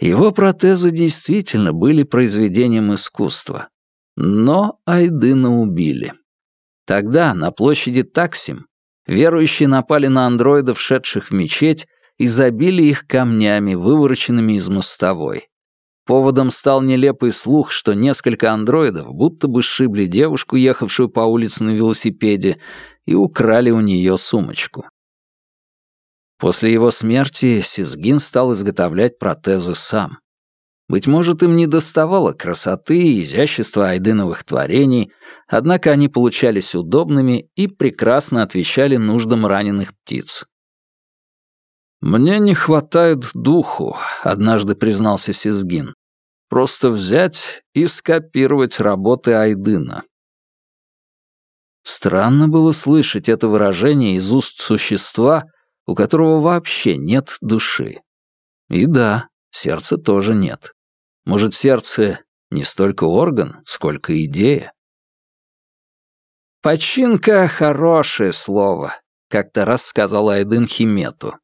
Его протезы действительно были произведением искусства. Но Айдына убили. Тогда, на площади Таксим, верующие напали на андроидов, шедших в мечеть, и забили их камнями, вывороченными из мостовой. Поводом стал нелепый слух, что несколько андроидов будто бы сшибли девушку, ехавшую по улице на велосипеде, и украли у нее сумочку. После его смерти Сизгин стал изготовлять протезы сам. Быть может, им не доставало красоты и изящества айдыновых творений, однако они получались удобными и прекрасно отвечали нуждам раненых птиц. «Мне не хватает духу», — однажды признался Сизгин. «Просто взять и скопировать работы Айдына». Странно было слышать это выражение из уст существа, у которого вообще нет души. И да, сердца тоже нет. Может, сердце не столько орган, сколько идея? «Починка — хорошее слово», — как-то раз сказал Айдын Химету.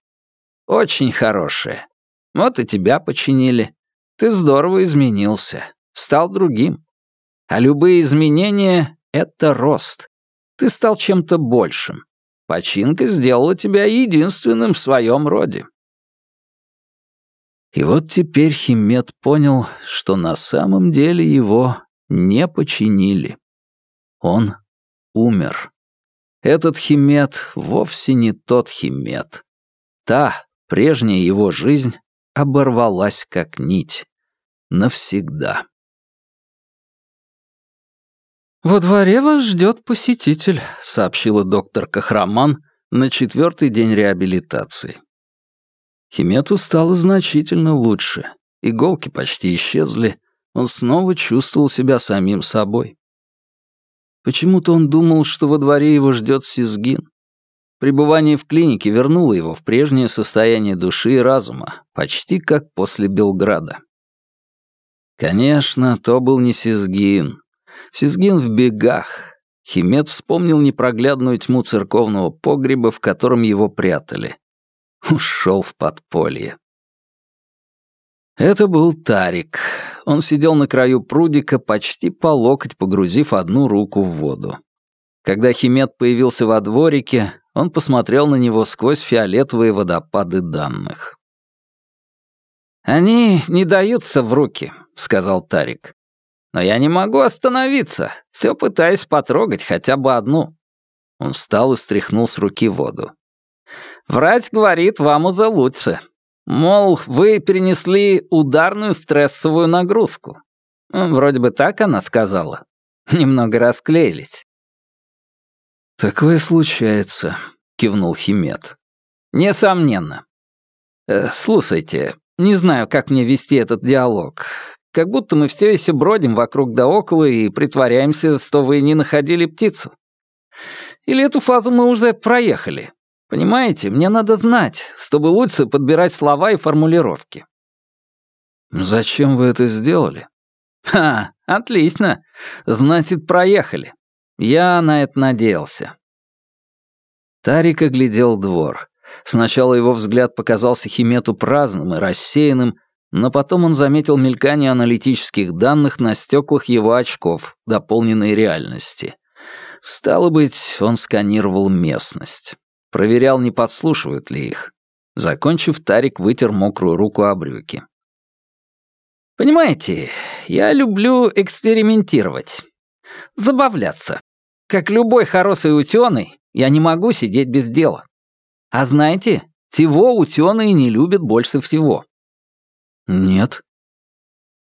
Очень хорошее. Вот и тебя починили. Ты здорово изменился. Стал другим. А любые изменения — это рост. Ты стал чем-то большим. Починка сделала тебя единственным в своем роде. И вот теперь Химет понял, что на самом деле его не починили. Он умер. Этот Химет вовсе не тот Химет. Та, Прежняя его жизнь оборвалась как нить. Навсегда. «Во дворе вас ждет посетитель», — сообщила доктор Кахраман на четвертый день реабилитации. Химету стало значительно лучше. Иголки почти исчезли. Он снова чувствовал себя самим собой. Почему-то он думал, что во дворе его ждет Сизгин. Пребывание в клинике вернуло его в прежнее состояние души и разума, почти как после Белграда. Конечно, то был не Сизгин. Сизгин в бегах. Химет вспомнил непроглядную тьму церковного погреба, в котором его прятали. Ушел в подполье. Это был Тарик. Он сидел на краю прудика, почти по локоть погрузив одну руку в воду. Когда Химет появился во дворике, Он посмотрел на него сквозь фиолетовые водопады данных. «Они не даются в руки», — сказал Тарик. «Но я не могу остановиться, все пытаюсь потрогать хотя бы одну». Он встал и стряхнул с руки воду. «Врать, говорит, вам лучше. Мол, вы перенесли ударную стрессовую нагрузку. Вроде бы так она сказала. Немного расклеились». «Такое случается», — кивнул Химет. «Несомненно. Э, слушайте, не знаю, как мне вести этот диалог. Как будто мы все еще бродим вокруг да около и притворяемся, что вы не находили птицу. Или эту фазу мы уже проехали? Понимаете, мне надо знать, чтобы лучше подбирать слова и формулировки. Зачем вы это сделали? Ха, отлично. Значит, проехали. Я на это надеялся. Тарик оглядел двор. Сначала его взгляд показался Химету праздным и рассеянным, но потом он заметил мелькание аналитических данных на стеклах его очков, дополненной реальности. Стало быть, он сканировал местность. Проверял, не подслушивают ли их. Закончив, Тарик вытер мокрую руку о брюки. «Понимаете, я люблю экспериментировать. Забавляться. Как любой хороший ученый, я не могу сидеть без дела. А знаете, всего ученые не любят больше всего. Нет.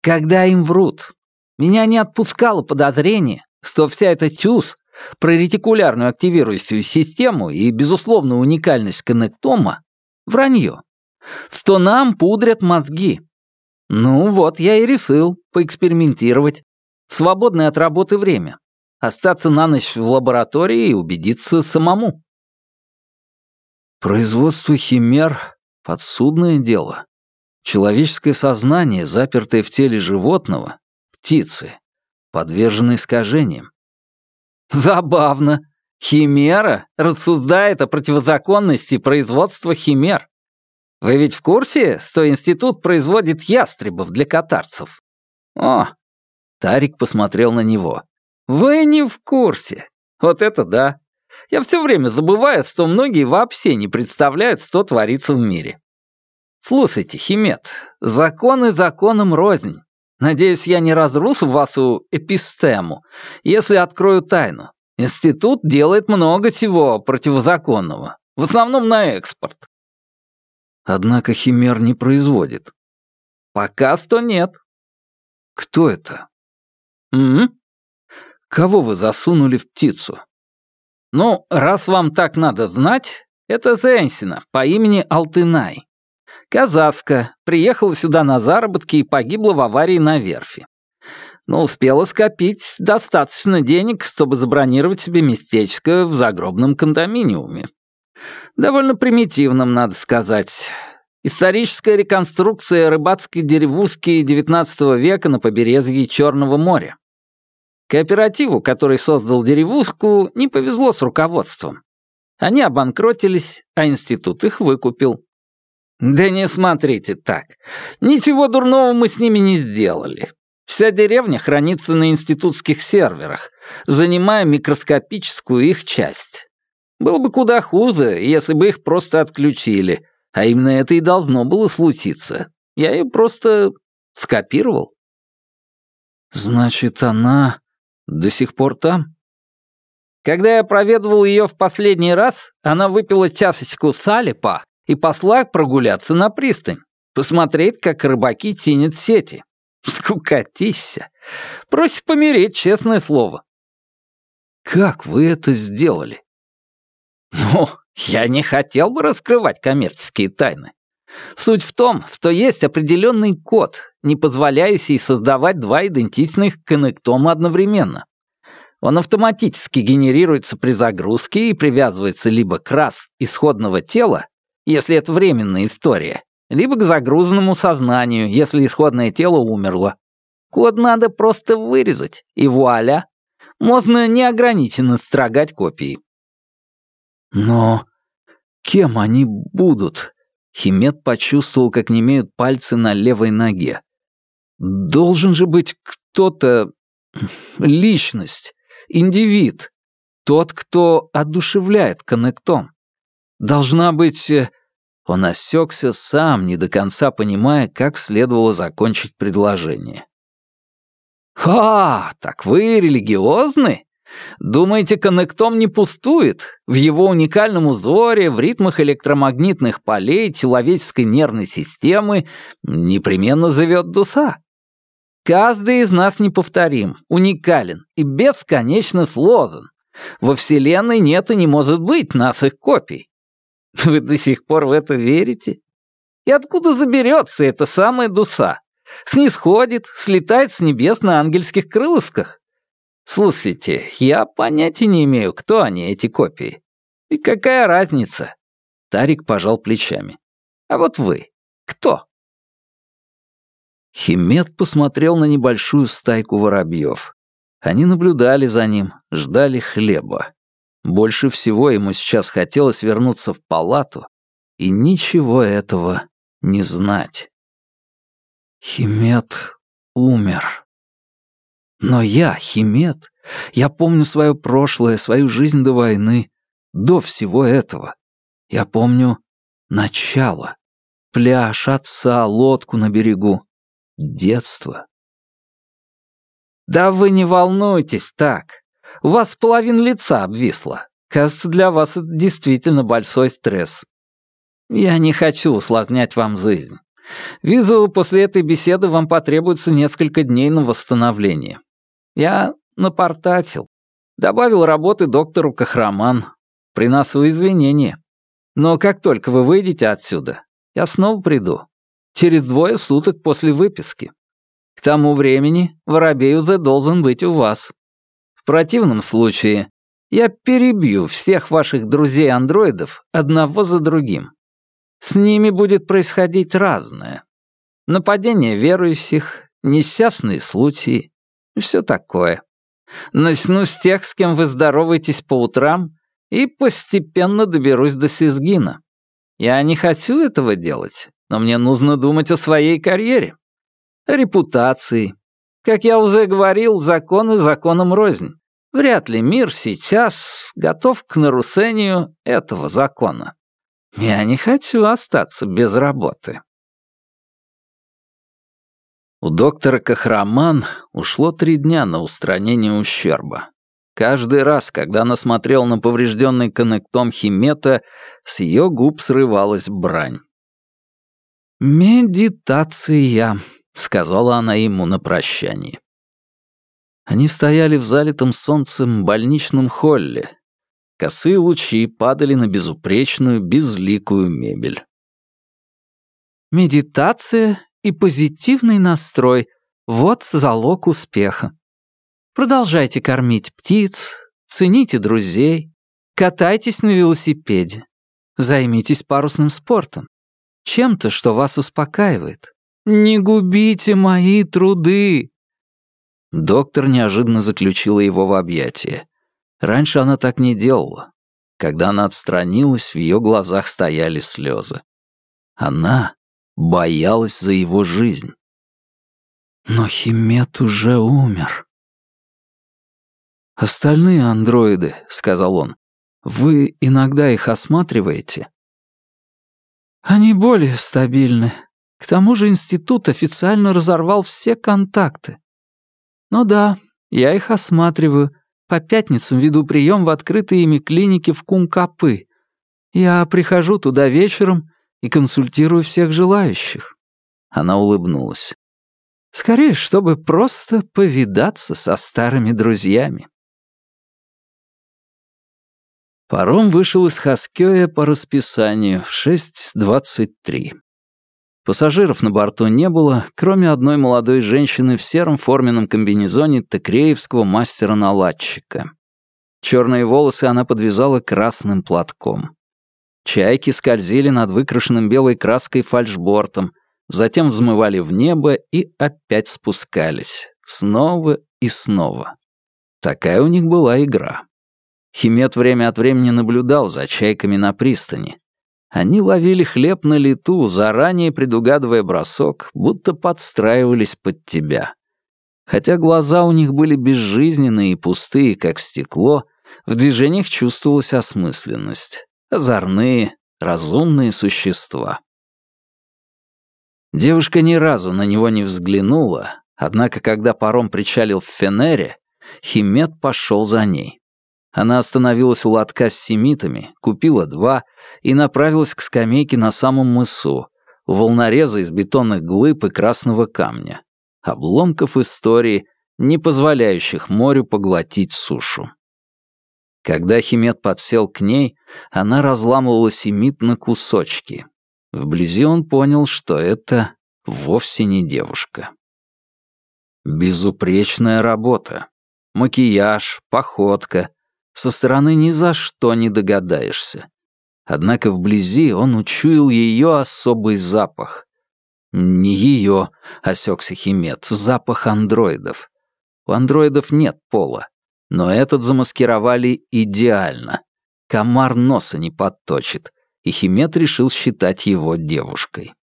Когда им врут. Меня не отпускало подозрение, что вся эта чушь про ретикулярную активирующую систему и безусловную уникальность коннектома — вранье. Что нам пудрят мозги. Ну вот, я и решил поэкспериментировать. Свободное от работы время. Остаться на ночь в лаборатории и убедиться самому. Производство химер — подсудное дело. Человеческое сознание, запертое в теле животного, птицы, подвержено искажениям. Забавно. Химера рассуждает о противозаконности производства химер. Вы ведь в курсе, что институт производит ястребов для катарцев? О, Тарик посмотрел на него. Вы не в курсе. Вот это да. Я все время забываю, что многие вообще не представляют, что творится в мире. Слушайте, Химет, законы законам рознь. Надеюсь, я не разрушу вашу эпистему, если открою тайну. Институт делает много чего противозаконного, в основном на экспорт. Однако Химер не производит. Пока что нет. Кто это? М? Кого вы засунули в птицу? Ну, раз вам так надо знать, это Зенсина по имени Алтынай. Казахка, приехала сюда на заработки и погибла в аварии на верфи. Но успела скопить достаточно денег, чтобы забронировать себе местечко в загробном кондоминиуме. Довольно примитивном, надо сказать. Историческая реконструкция рыбацкой деревушки XIX века на побережье Черного моря. Кооперативу, который создал деревушку, не повезло с руководством. Они обанкротились, а институт их выкупил. Да не смотрите так. Ничего дурного мы с ними не сделали. Вся деревня хранится на институтских серверах, занимая микроскопическую их часть. Было бы куда хуже, если бы их просто отключили, а именно это и должно было случиться. Я ее просто скопировал. Значит, она до сих пор там? Когда я проведывал ее в последний раз, она выпила чашечку салипа и посла прогуляться на пристань, посмотреть, как рыбаки тянет сети. Скукотища. Просит помереть, честное слово. Как вы это сделали? Ну, я не хотел бы раскрывать коммерческие тайны. Суть в том, что есть определенный код, не позволяющий создавать два идентичных коннектома одновременно. Он автоматически генерируется при загрузке и привязывается либо к раз исходного тела, если это временная история, либо к загруженному сознанию, если исходное тело умерло. Код надо просто вырезать, и вуаля, можно неограниченно строгать копии. Но кем они будут? Химет почувствовал, как немеют пальцы на левой ноге. Должен же быть кто-то... личность, индивид. Тот, кто одушевляет коннектом. Должна быть...» Он осекся сам, не до конца понимая, как следовало закончить предложение. «А, так вы религиозны? Думаете, коннектом не пустует? В его уникальном узоре, в ритмах электромагнитных полей человеческой нервной системы непременно зовет дуса. Каждый из нас неповторим, уникален и бесконечно сложен. Во Вселенной нет и не может быть нас их копий. Вы до сих пор в это верите? И откуда заберется эта самая дуса? Снисходит, слетает с небес на ангельских крылышках? Слушайте, я понятия не имею, кто они, эти копии. И какая разница? Тарик пожал плечами. А вот вы, кто? Химед посмотрел на небольшую стайку воробьев. Они наблюдали за ним, ждали хлеба. Больше всего ему сейчас хотелось вернуться в палату и ничего этого не знать. Химед умер. Но я, Химед, я помню свое прошлое, свою жизнь до войны, до всего этого. Я помню начало. Пляж, отца, лодку на берегу. Детство. «Да вы не волнуйтесь так. У вас половина лица обвисла. Кажется, для вас это действительно большой стресс. Я не хочу усложнять вам жизнь. Визу после этой беседы вам потребуется несколько дней на восстановление. Я напортатил. Добавил работы доктору Кахраман. Приношу извинения. Но как только вы выйдете отсюда, я снова приду. Через двое суток после выписки. К тому времени воробей уже должен быть у вас. В противном случае я перебью всех ваших друзей-андроидов одного за другим. С ними будет происходить разное. Нападение верующих, несчастные случаи, все такое. Начну с тех, с кем вы здороваетесь по утрам, и постепенно доберусь до Сизгина. Я не хочу этого делать, но мне нужно думать о своей карьере, репутации. Как я уже говорил, законы законом рознь. Вряд ли мир сейчас готов к нарушению этого закона. Я не хочу остаться без работы. У доктора Кахраман ушло три дня на устранение ущерба. Каждый раз, когда она смотрела на поврежденный коннектом Химета, с ее губ срывалась брань. «Медитация», — сказала она ему на прощание. Они стояли в залитом солнцем больничном холле, Косые лучи падали на безупречную, безликую мебель. Медитация и позитивный настрой — вот залог успеха. Продолжайте кормить птиц, цените друзей, катайтесь на велосипеде, займитесь парусным спортом, чем-то, что вас успокаивает. Не губите мои труды. Доктор неожиданно заключила его в объятия. Раньше она так не делала. Когда она отстранилась, в ее глазах стояли слезы. Она боялась за его жизнь. Но Химет уже умер. «Остальные андроиды», — сказал он, — «вы иногда их осматриваете?» «Они более стабильны. К тому же институт официально разорвал все контакты. Ну да, я их осматриваю, по пятницам веду прием в открытой ими клинике в Кумкапы. Я прихожу туда вечером и консультирую всех желающих». Она улыбнулась. «Скорее, чтобы просто повидаться со старыми друзьями». Паром вышел из Хаскёя по расписанию в 6.23. Пассажиров на борту не было, кроме одной молодой женщины в сером форменном комбинезоне текреевского мастера-наладчика. Черные волосы она подвязала красным платком. Чайки скользили над выкрашенным белой краской фальшбортом, затем взмывали в небо и опять спускались. Снова и снова. Такая у них была игра. Химет время от времени наблюдал за чайками на пристани. Они ловили хлеб на лету, заранее предугадывая бросок, будто подстраивались под тебя. Хотя глаза у них были безжизненные и пустые, как стекло, в движениях чувствовалась осмысленность. озорные, разумные существа. Девушка ни разу на него не взглянула, однако когда паром причалил в Фенере, Химет пошел за ней. Она остановилась у лотка с семитами, купила два и направилась к скамейке на самом мысу, волнореза из бетонных глыб и красного камня, обломков истории, не позволяющих морю поглотить сушу. Когда Химет подсел к ней, она разламывала семит на кусочки. Вблизи он понял, что это вовсе не девушка. Безупречная работа. Макияж, походка. Со стороны ни за что не догадаешься. Однако вблизи он учуял ее особый запах. Не ее, осекся Химет, запах андроидов. У андроидов нет пола, но этот замаскировали идеально. Комар носа не подточит, и Химет решил считать его девушкой.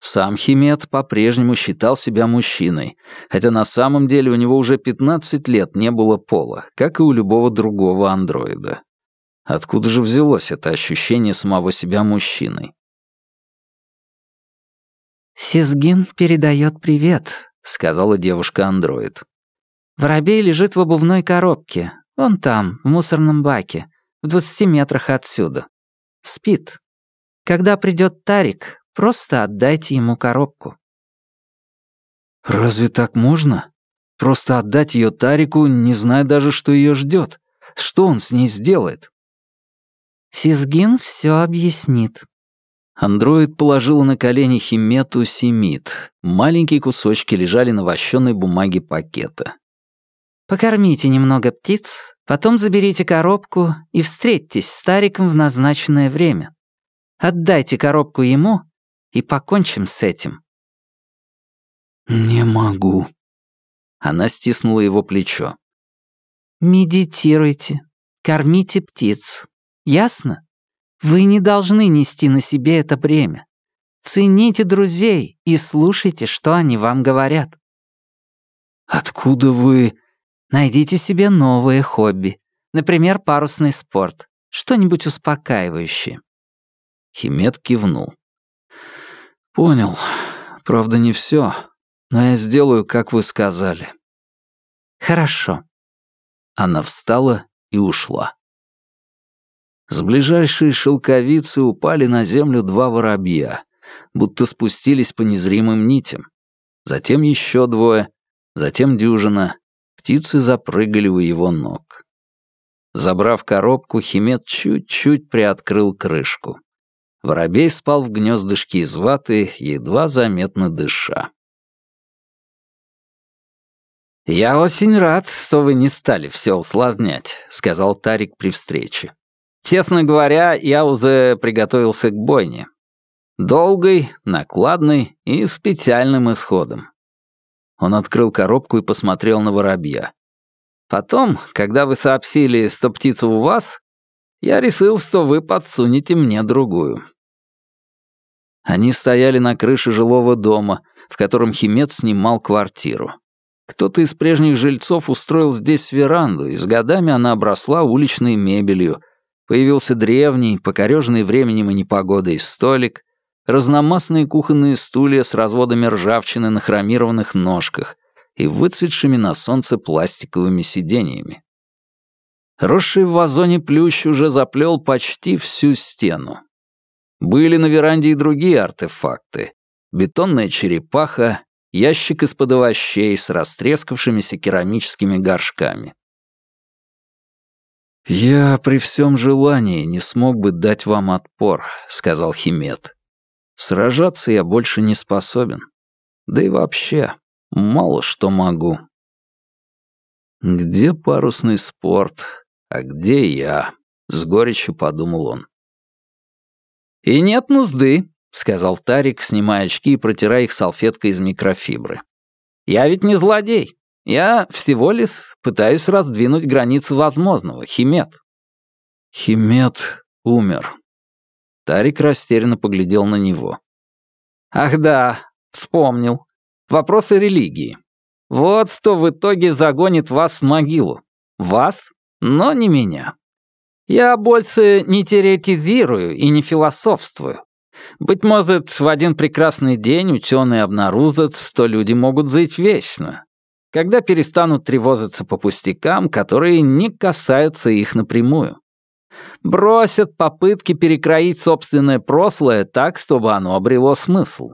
Сам Химет по-прежнему считал себя мужчиной, хотя на самом деле у него уже 15 лет не было пола, как и у любого другого андроида. Откуда же взялось это ощущение самого себя мужчиной? «Сизгин передает привет», — сказала девушка-андроид. «Воробей лежит в обувной коробке. Он там, в мусорном баке, в двадцати метрах отсюда. Спит. Когда придет Тарик, просто отдайте ему коробку». «Разве так можно? Просто отдать ее Тарику, не зная даже, что ее ждет? Что он с ней сделает?» Сизгин все объяснит. Андроид положил на колени Химету Семит. Маленькие кусочки лежали на вощеной бумаге пакета. «Покормите немного птиц, потом заберите коробку и встретьтесь с Тариком в назначенное время. Отдайте коробку ему и покончим с этим». «Не могу». Она стиснула его плечо. «Медитируйте, кормите птиц, Ясно? Вы не должны нести на себе это бремя. Цените друзей и слушайте, что они вам говорят. Откуда вы... Найдите себе новые хобби. Например, парусный спорт. Что-нибудь успокаивающее. Химед кивнул. Понял. Правда, не все. Но я сделаю, как вы сказали. Хорошо. Она встала и ушла. С ближайшей шелковицы упали на землю два воробья, будто спустились по незримым нитям. Затем еще двое, затем дюжина. Птицы запрыгали у его ног. Забрав коробку, Химет чуть-чуть приоткрыл крышку. Воробей спал в гнездышке из ваты, едва заметно дыша. «Я очень рад, что вы не стали все усложнять», — сказал Тарик при встрече. Честно говоря, я уже приготовился к бойне. Долгой, накладной и специальным исходом. Он открыл коробку и посмотрел на воробья. Потом, когда вы сообщили, что птица у вас, я решил, что вы подсунете мне другую. Они стояли на крыше жилого дома, в котором Химец снимал квартиру. Кто-то из прежних жильцов устроил здесь веранду, и с годами она обросла уличной мебелью — Появился древний, покореженный временем и непогодой столик, разномастные кухонные стулья с разводами ржавчины на хромированных ножках и выцветшими на солнце пластиковыми сиденьями. Росший в вазоне плющ уже заплел почти всю стену. Были на веранде и другие артефакты. Бетонная черепаха, ящик из-под овощей с растрескавшимися керамическими горшками. «Я при всем желании не смог бы дать вам отпор», — сказал Химет. «Сражаться я больше не способен. Да и вообще, мало что могу». «Где парусный спорт, а где я?» — с горечью подумал он. «И нет нужды», — сказал Тарик, снимая очки и протирая их салфеткой из микрофибры. «Я ведь не злодей. Я всего лишь пытаюсь раздвинуть границы возможного, Химет». «Химет умер». Тарик растерянно поглядел на него. «Ах да, вспомнил. Вопросы религии. Вот что в итоге загонит вас в могилу. Вас, но не меня. Я больше не теоретизирую и не философствую. Быть может, в один прекрасный день ученые обнаружат, что люди могут жить вечно, когда перестанут тревожиться по пустякам, которые не касаются их напрямую. Бросят попытки перекроить собственное прошлое так, чтобы оно обрело смысл.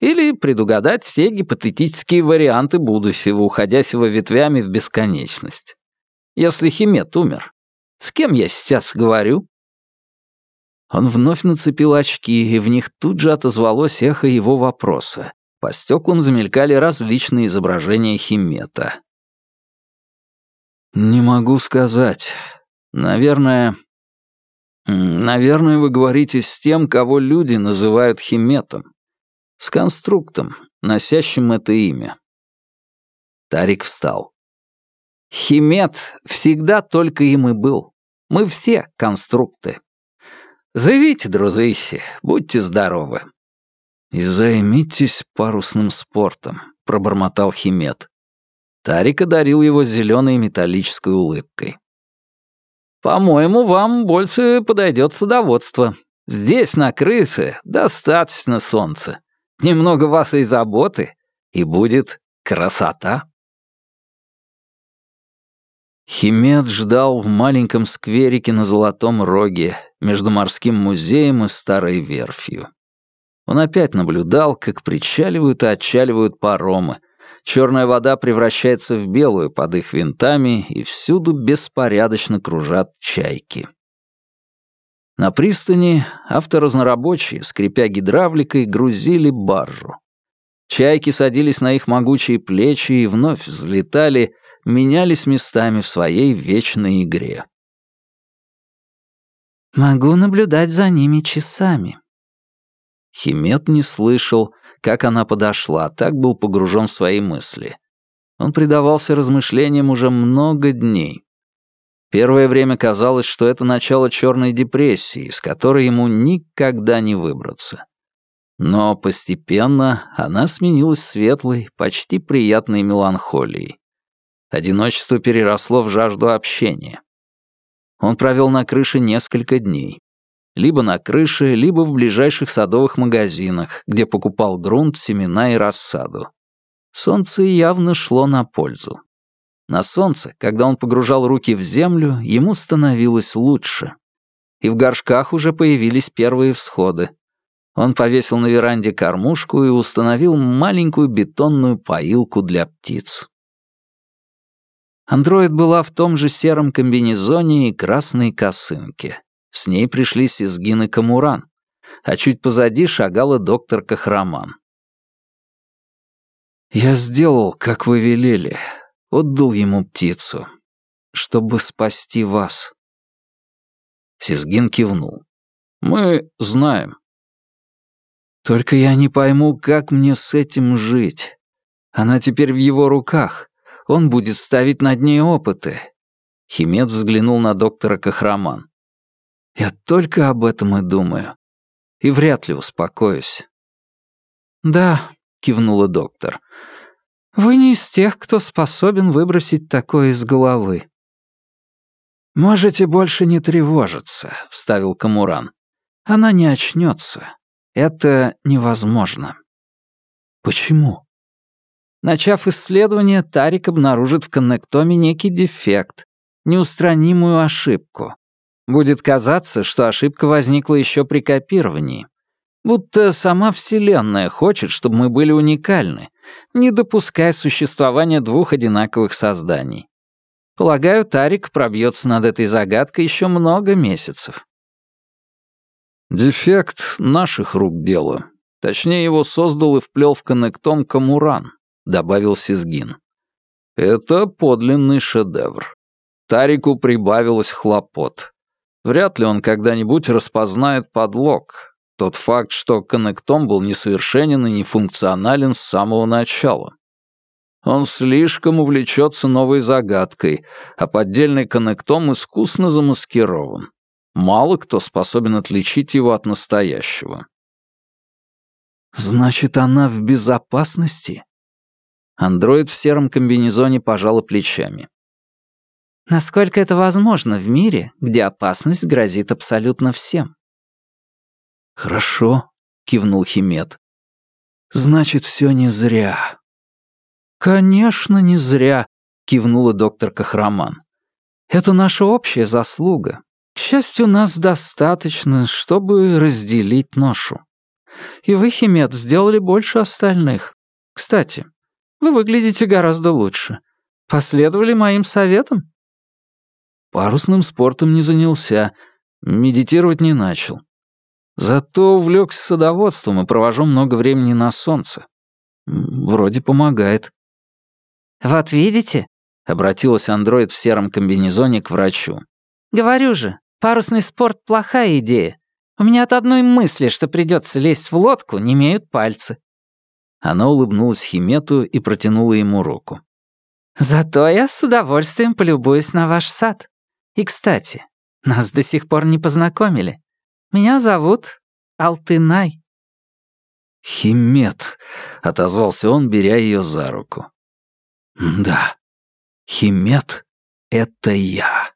Или предугадать все гипотетические варианты будущего, уходящего ветвями в бесконечность. Если Химет умер, с кем я сейчас говорю? Он вновь нацепил очки, и в них тут же отозвалось эхо его вопроса. По стеклам замелькали различные изображения Химета. «Не могу сказать. Наверное... Наверное, вы говорите с тем, кого люди называют Химетом. С конструктом, носящим это имя». Тарик встал. «Химет всегда только им и был. Мы все конструкты. Зовите, друзья, будьте здоровы». «И займитесь парусным спортом», — пробормотал Химет. Тарик одарил его зеленой металлической улыбкой. «По-моему, вам больше подойдет садоводство. Здесь, на крысе, достаточно солнца. Немного вас и заботы, и будет красота». Химед ждал в маленьком скверике на Золотом Роге, между морским музеем и старой верфью. Он опять наблюдал, как причаливают и отчаливают паромы. Черная вода превращается в белую под их винтами, и всюду беспорядочно кружат чайки. На пристани авторазнорабочие, скрипя гидравликой, грузили баржу. Чайки садились на их могучие плечи и вновь взлетали, менялись местами в своей вечной игре. Могу наблюдать за ними часами. Химет не слышал, как она подошла, так был погружен в свои мысли. Он предавался размышлениям уже много дней. Первое время казалось, что это начало черной депрессии, из которой ему никогда не выбраться. Но постепенно она сменилась светлой, почти приятной меланхолией. Одиночество переросло в жажду общения. Он провел на крыше несколько дней. Либо на крыше, либо в ближайших садовых магазинах, где покупал грунт, семена и рассаду. Солнце явно шло на пользу. На солнце, когда он погружал руки в землю, ему становилось лучше. И в горшках уже появились первые всходы. Он повесил на веранде кормушку и установил маленькую бетонную поилку для птиц. Андроид была в том же сером комбинезоне и красной косынке. С ней пришли Сизгин и Камуран, а чуть позади шагала доктор Кахраман. «Я сделал, как вы велели, отдал ему птицу, чтобы спасти вас». Сизгин кивнул. «Мы знаем». «Только я не пойму, как мне с этим жить. Она теперь в его руках, он будет ставить над ней опыты. Химед взглянул на доктора Кахраман. Я только об этом и думаю. И вряд ли успокоюсь. Да, кивнула доктор. Вы не из тех, кто способен выбросить такое из головы. «Можете больше не тревожиться», — вставил Камуран. «Она не очнется. Это невозможно». «Почему?» Начав исследование, Тарик обнаружит в коннектоме некий дефект, неустранимую ошибку. Будет казаться, что ошибка возникла еще при копировании. Будто сама Вселенная хочет, чтобы мы были уникальны, не допуская существования двух одинаковых созданий. Полагаю, Тарик пробьется над этой загадкой еще много месяцев. Дефект наших рук дело. Точнее, его создал и вплел в коннектом Камуран. — добавил Сизгин. «Это подлинный шедевр. Тарику прибавилось хлопот. Вряд ли он когда-нибудь распознает подлог. Тот факт, что коннектом был несовершенен и нефункционален с самого начала. Он слишком увлечется новой загадкой, а поддельный коннектом искусно замаскирован. Мало кто способен отличить его от настоящего. «Значит, она в безопасности?» Андроид в сером комбинезоне пожала плечами. Насколько это возможно в мире, где опасность грозит абсолютно всем? «Хорошо», — кивнул Химет. «Значит, все не зря». «Конечно, не зря», — кивнула доктор Кахраман. «Это наша общая заслуга. К счастью, нас достаточно, чтобы разделить ношу. И вы, Химет, сделали больше остальных. Кстати, вы выглядите гораздо лучше. Последовали моим советам?» Парусным спортом не занялся, медитировать не начал. Зато увлекся садоводством и провожу много времени на солнце. Вроде помогает. «Вот видите?» — обратилась андроид в сером комбинезоне к врачу. «Говорю же, парусный спорт — плохая идея. У меня от одной мысли, что придется лезть в лодку, не имеют пальцы». Она улыбнулась Химету и протянула ему руку. «Зато я с удовольствием полюбуюсь на ваш сад. И, кстати, нас до сих пор не познакомили. Меня зовут Алтынай». «Химет», — отозвался он, беря ее за руку. «Да, Химет — это я».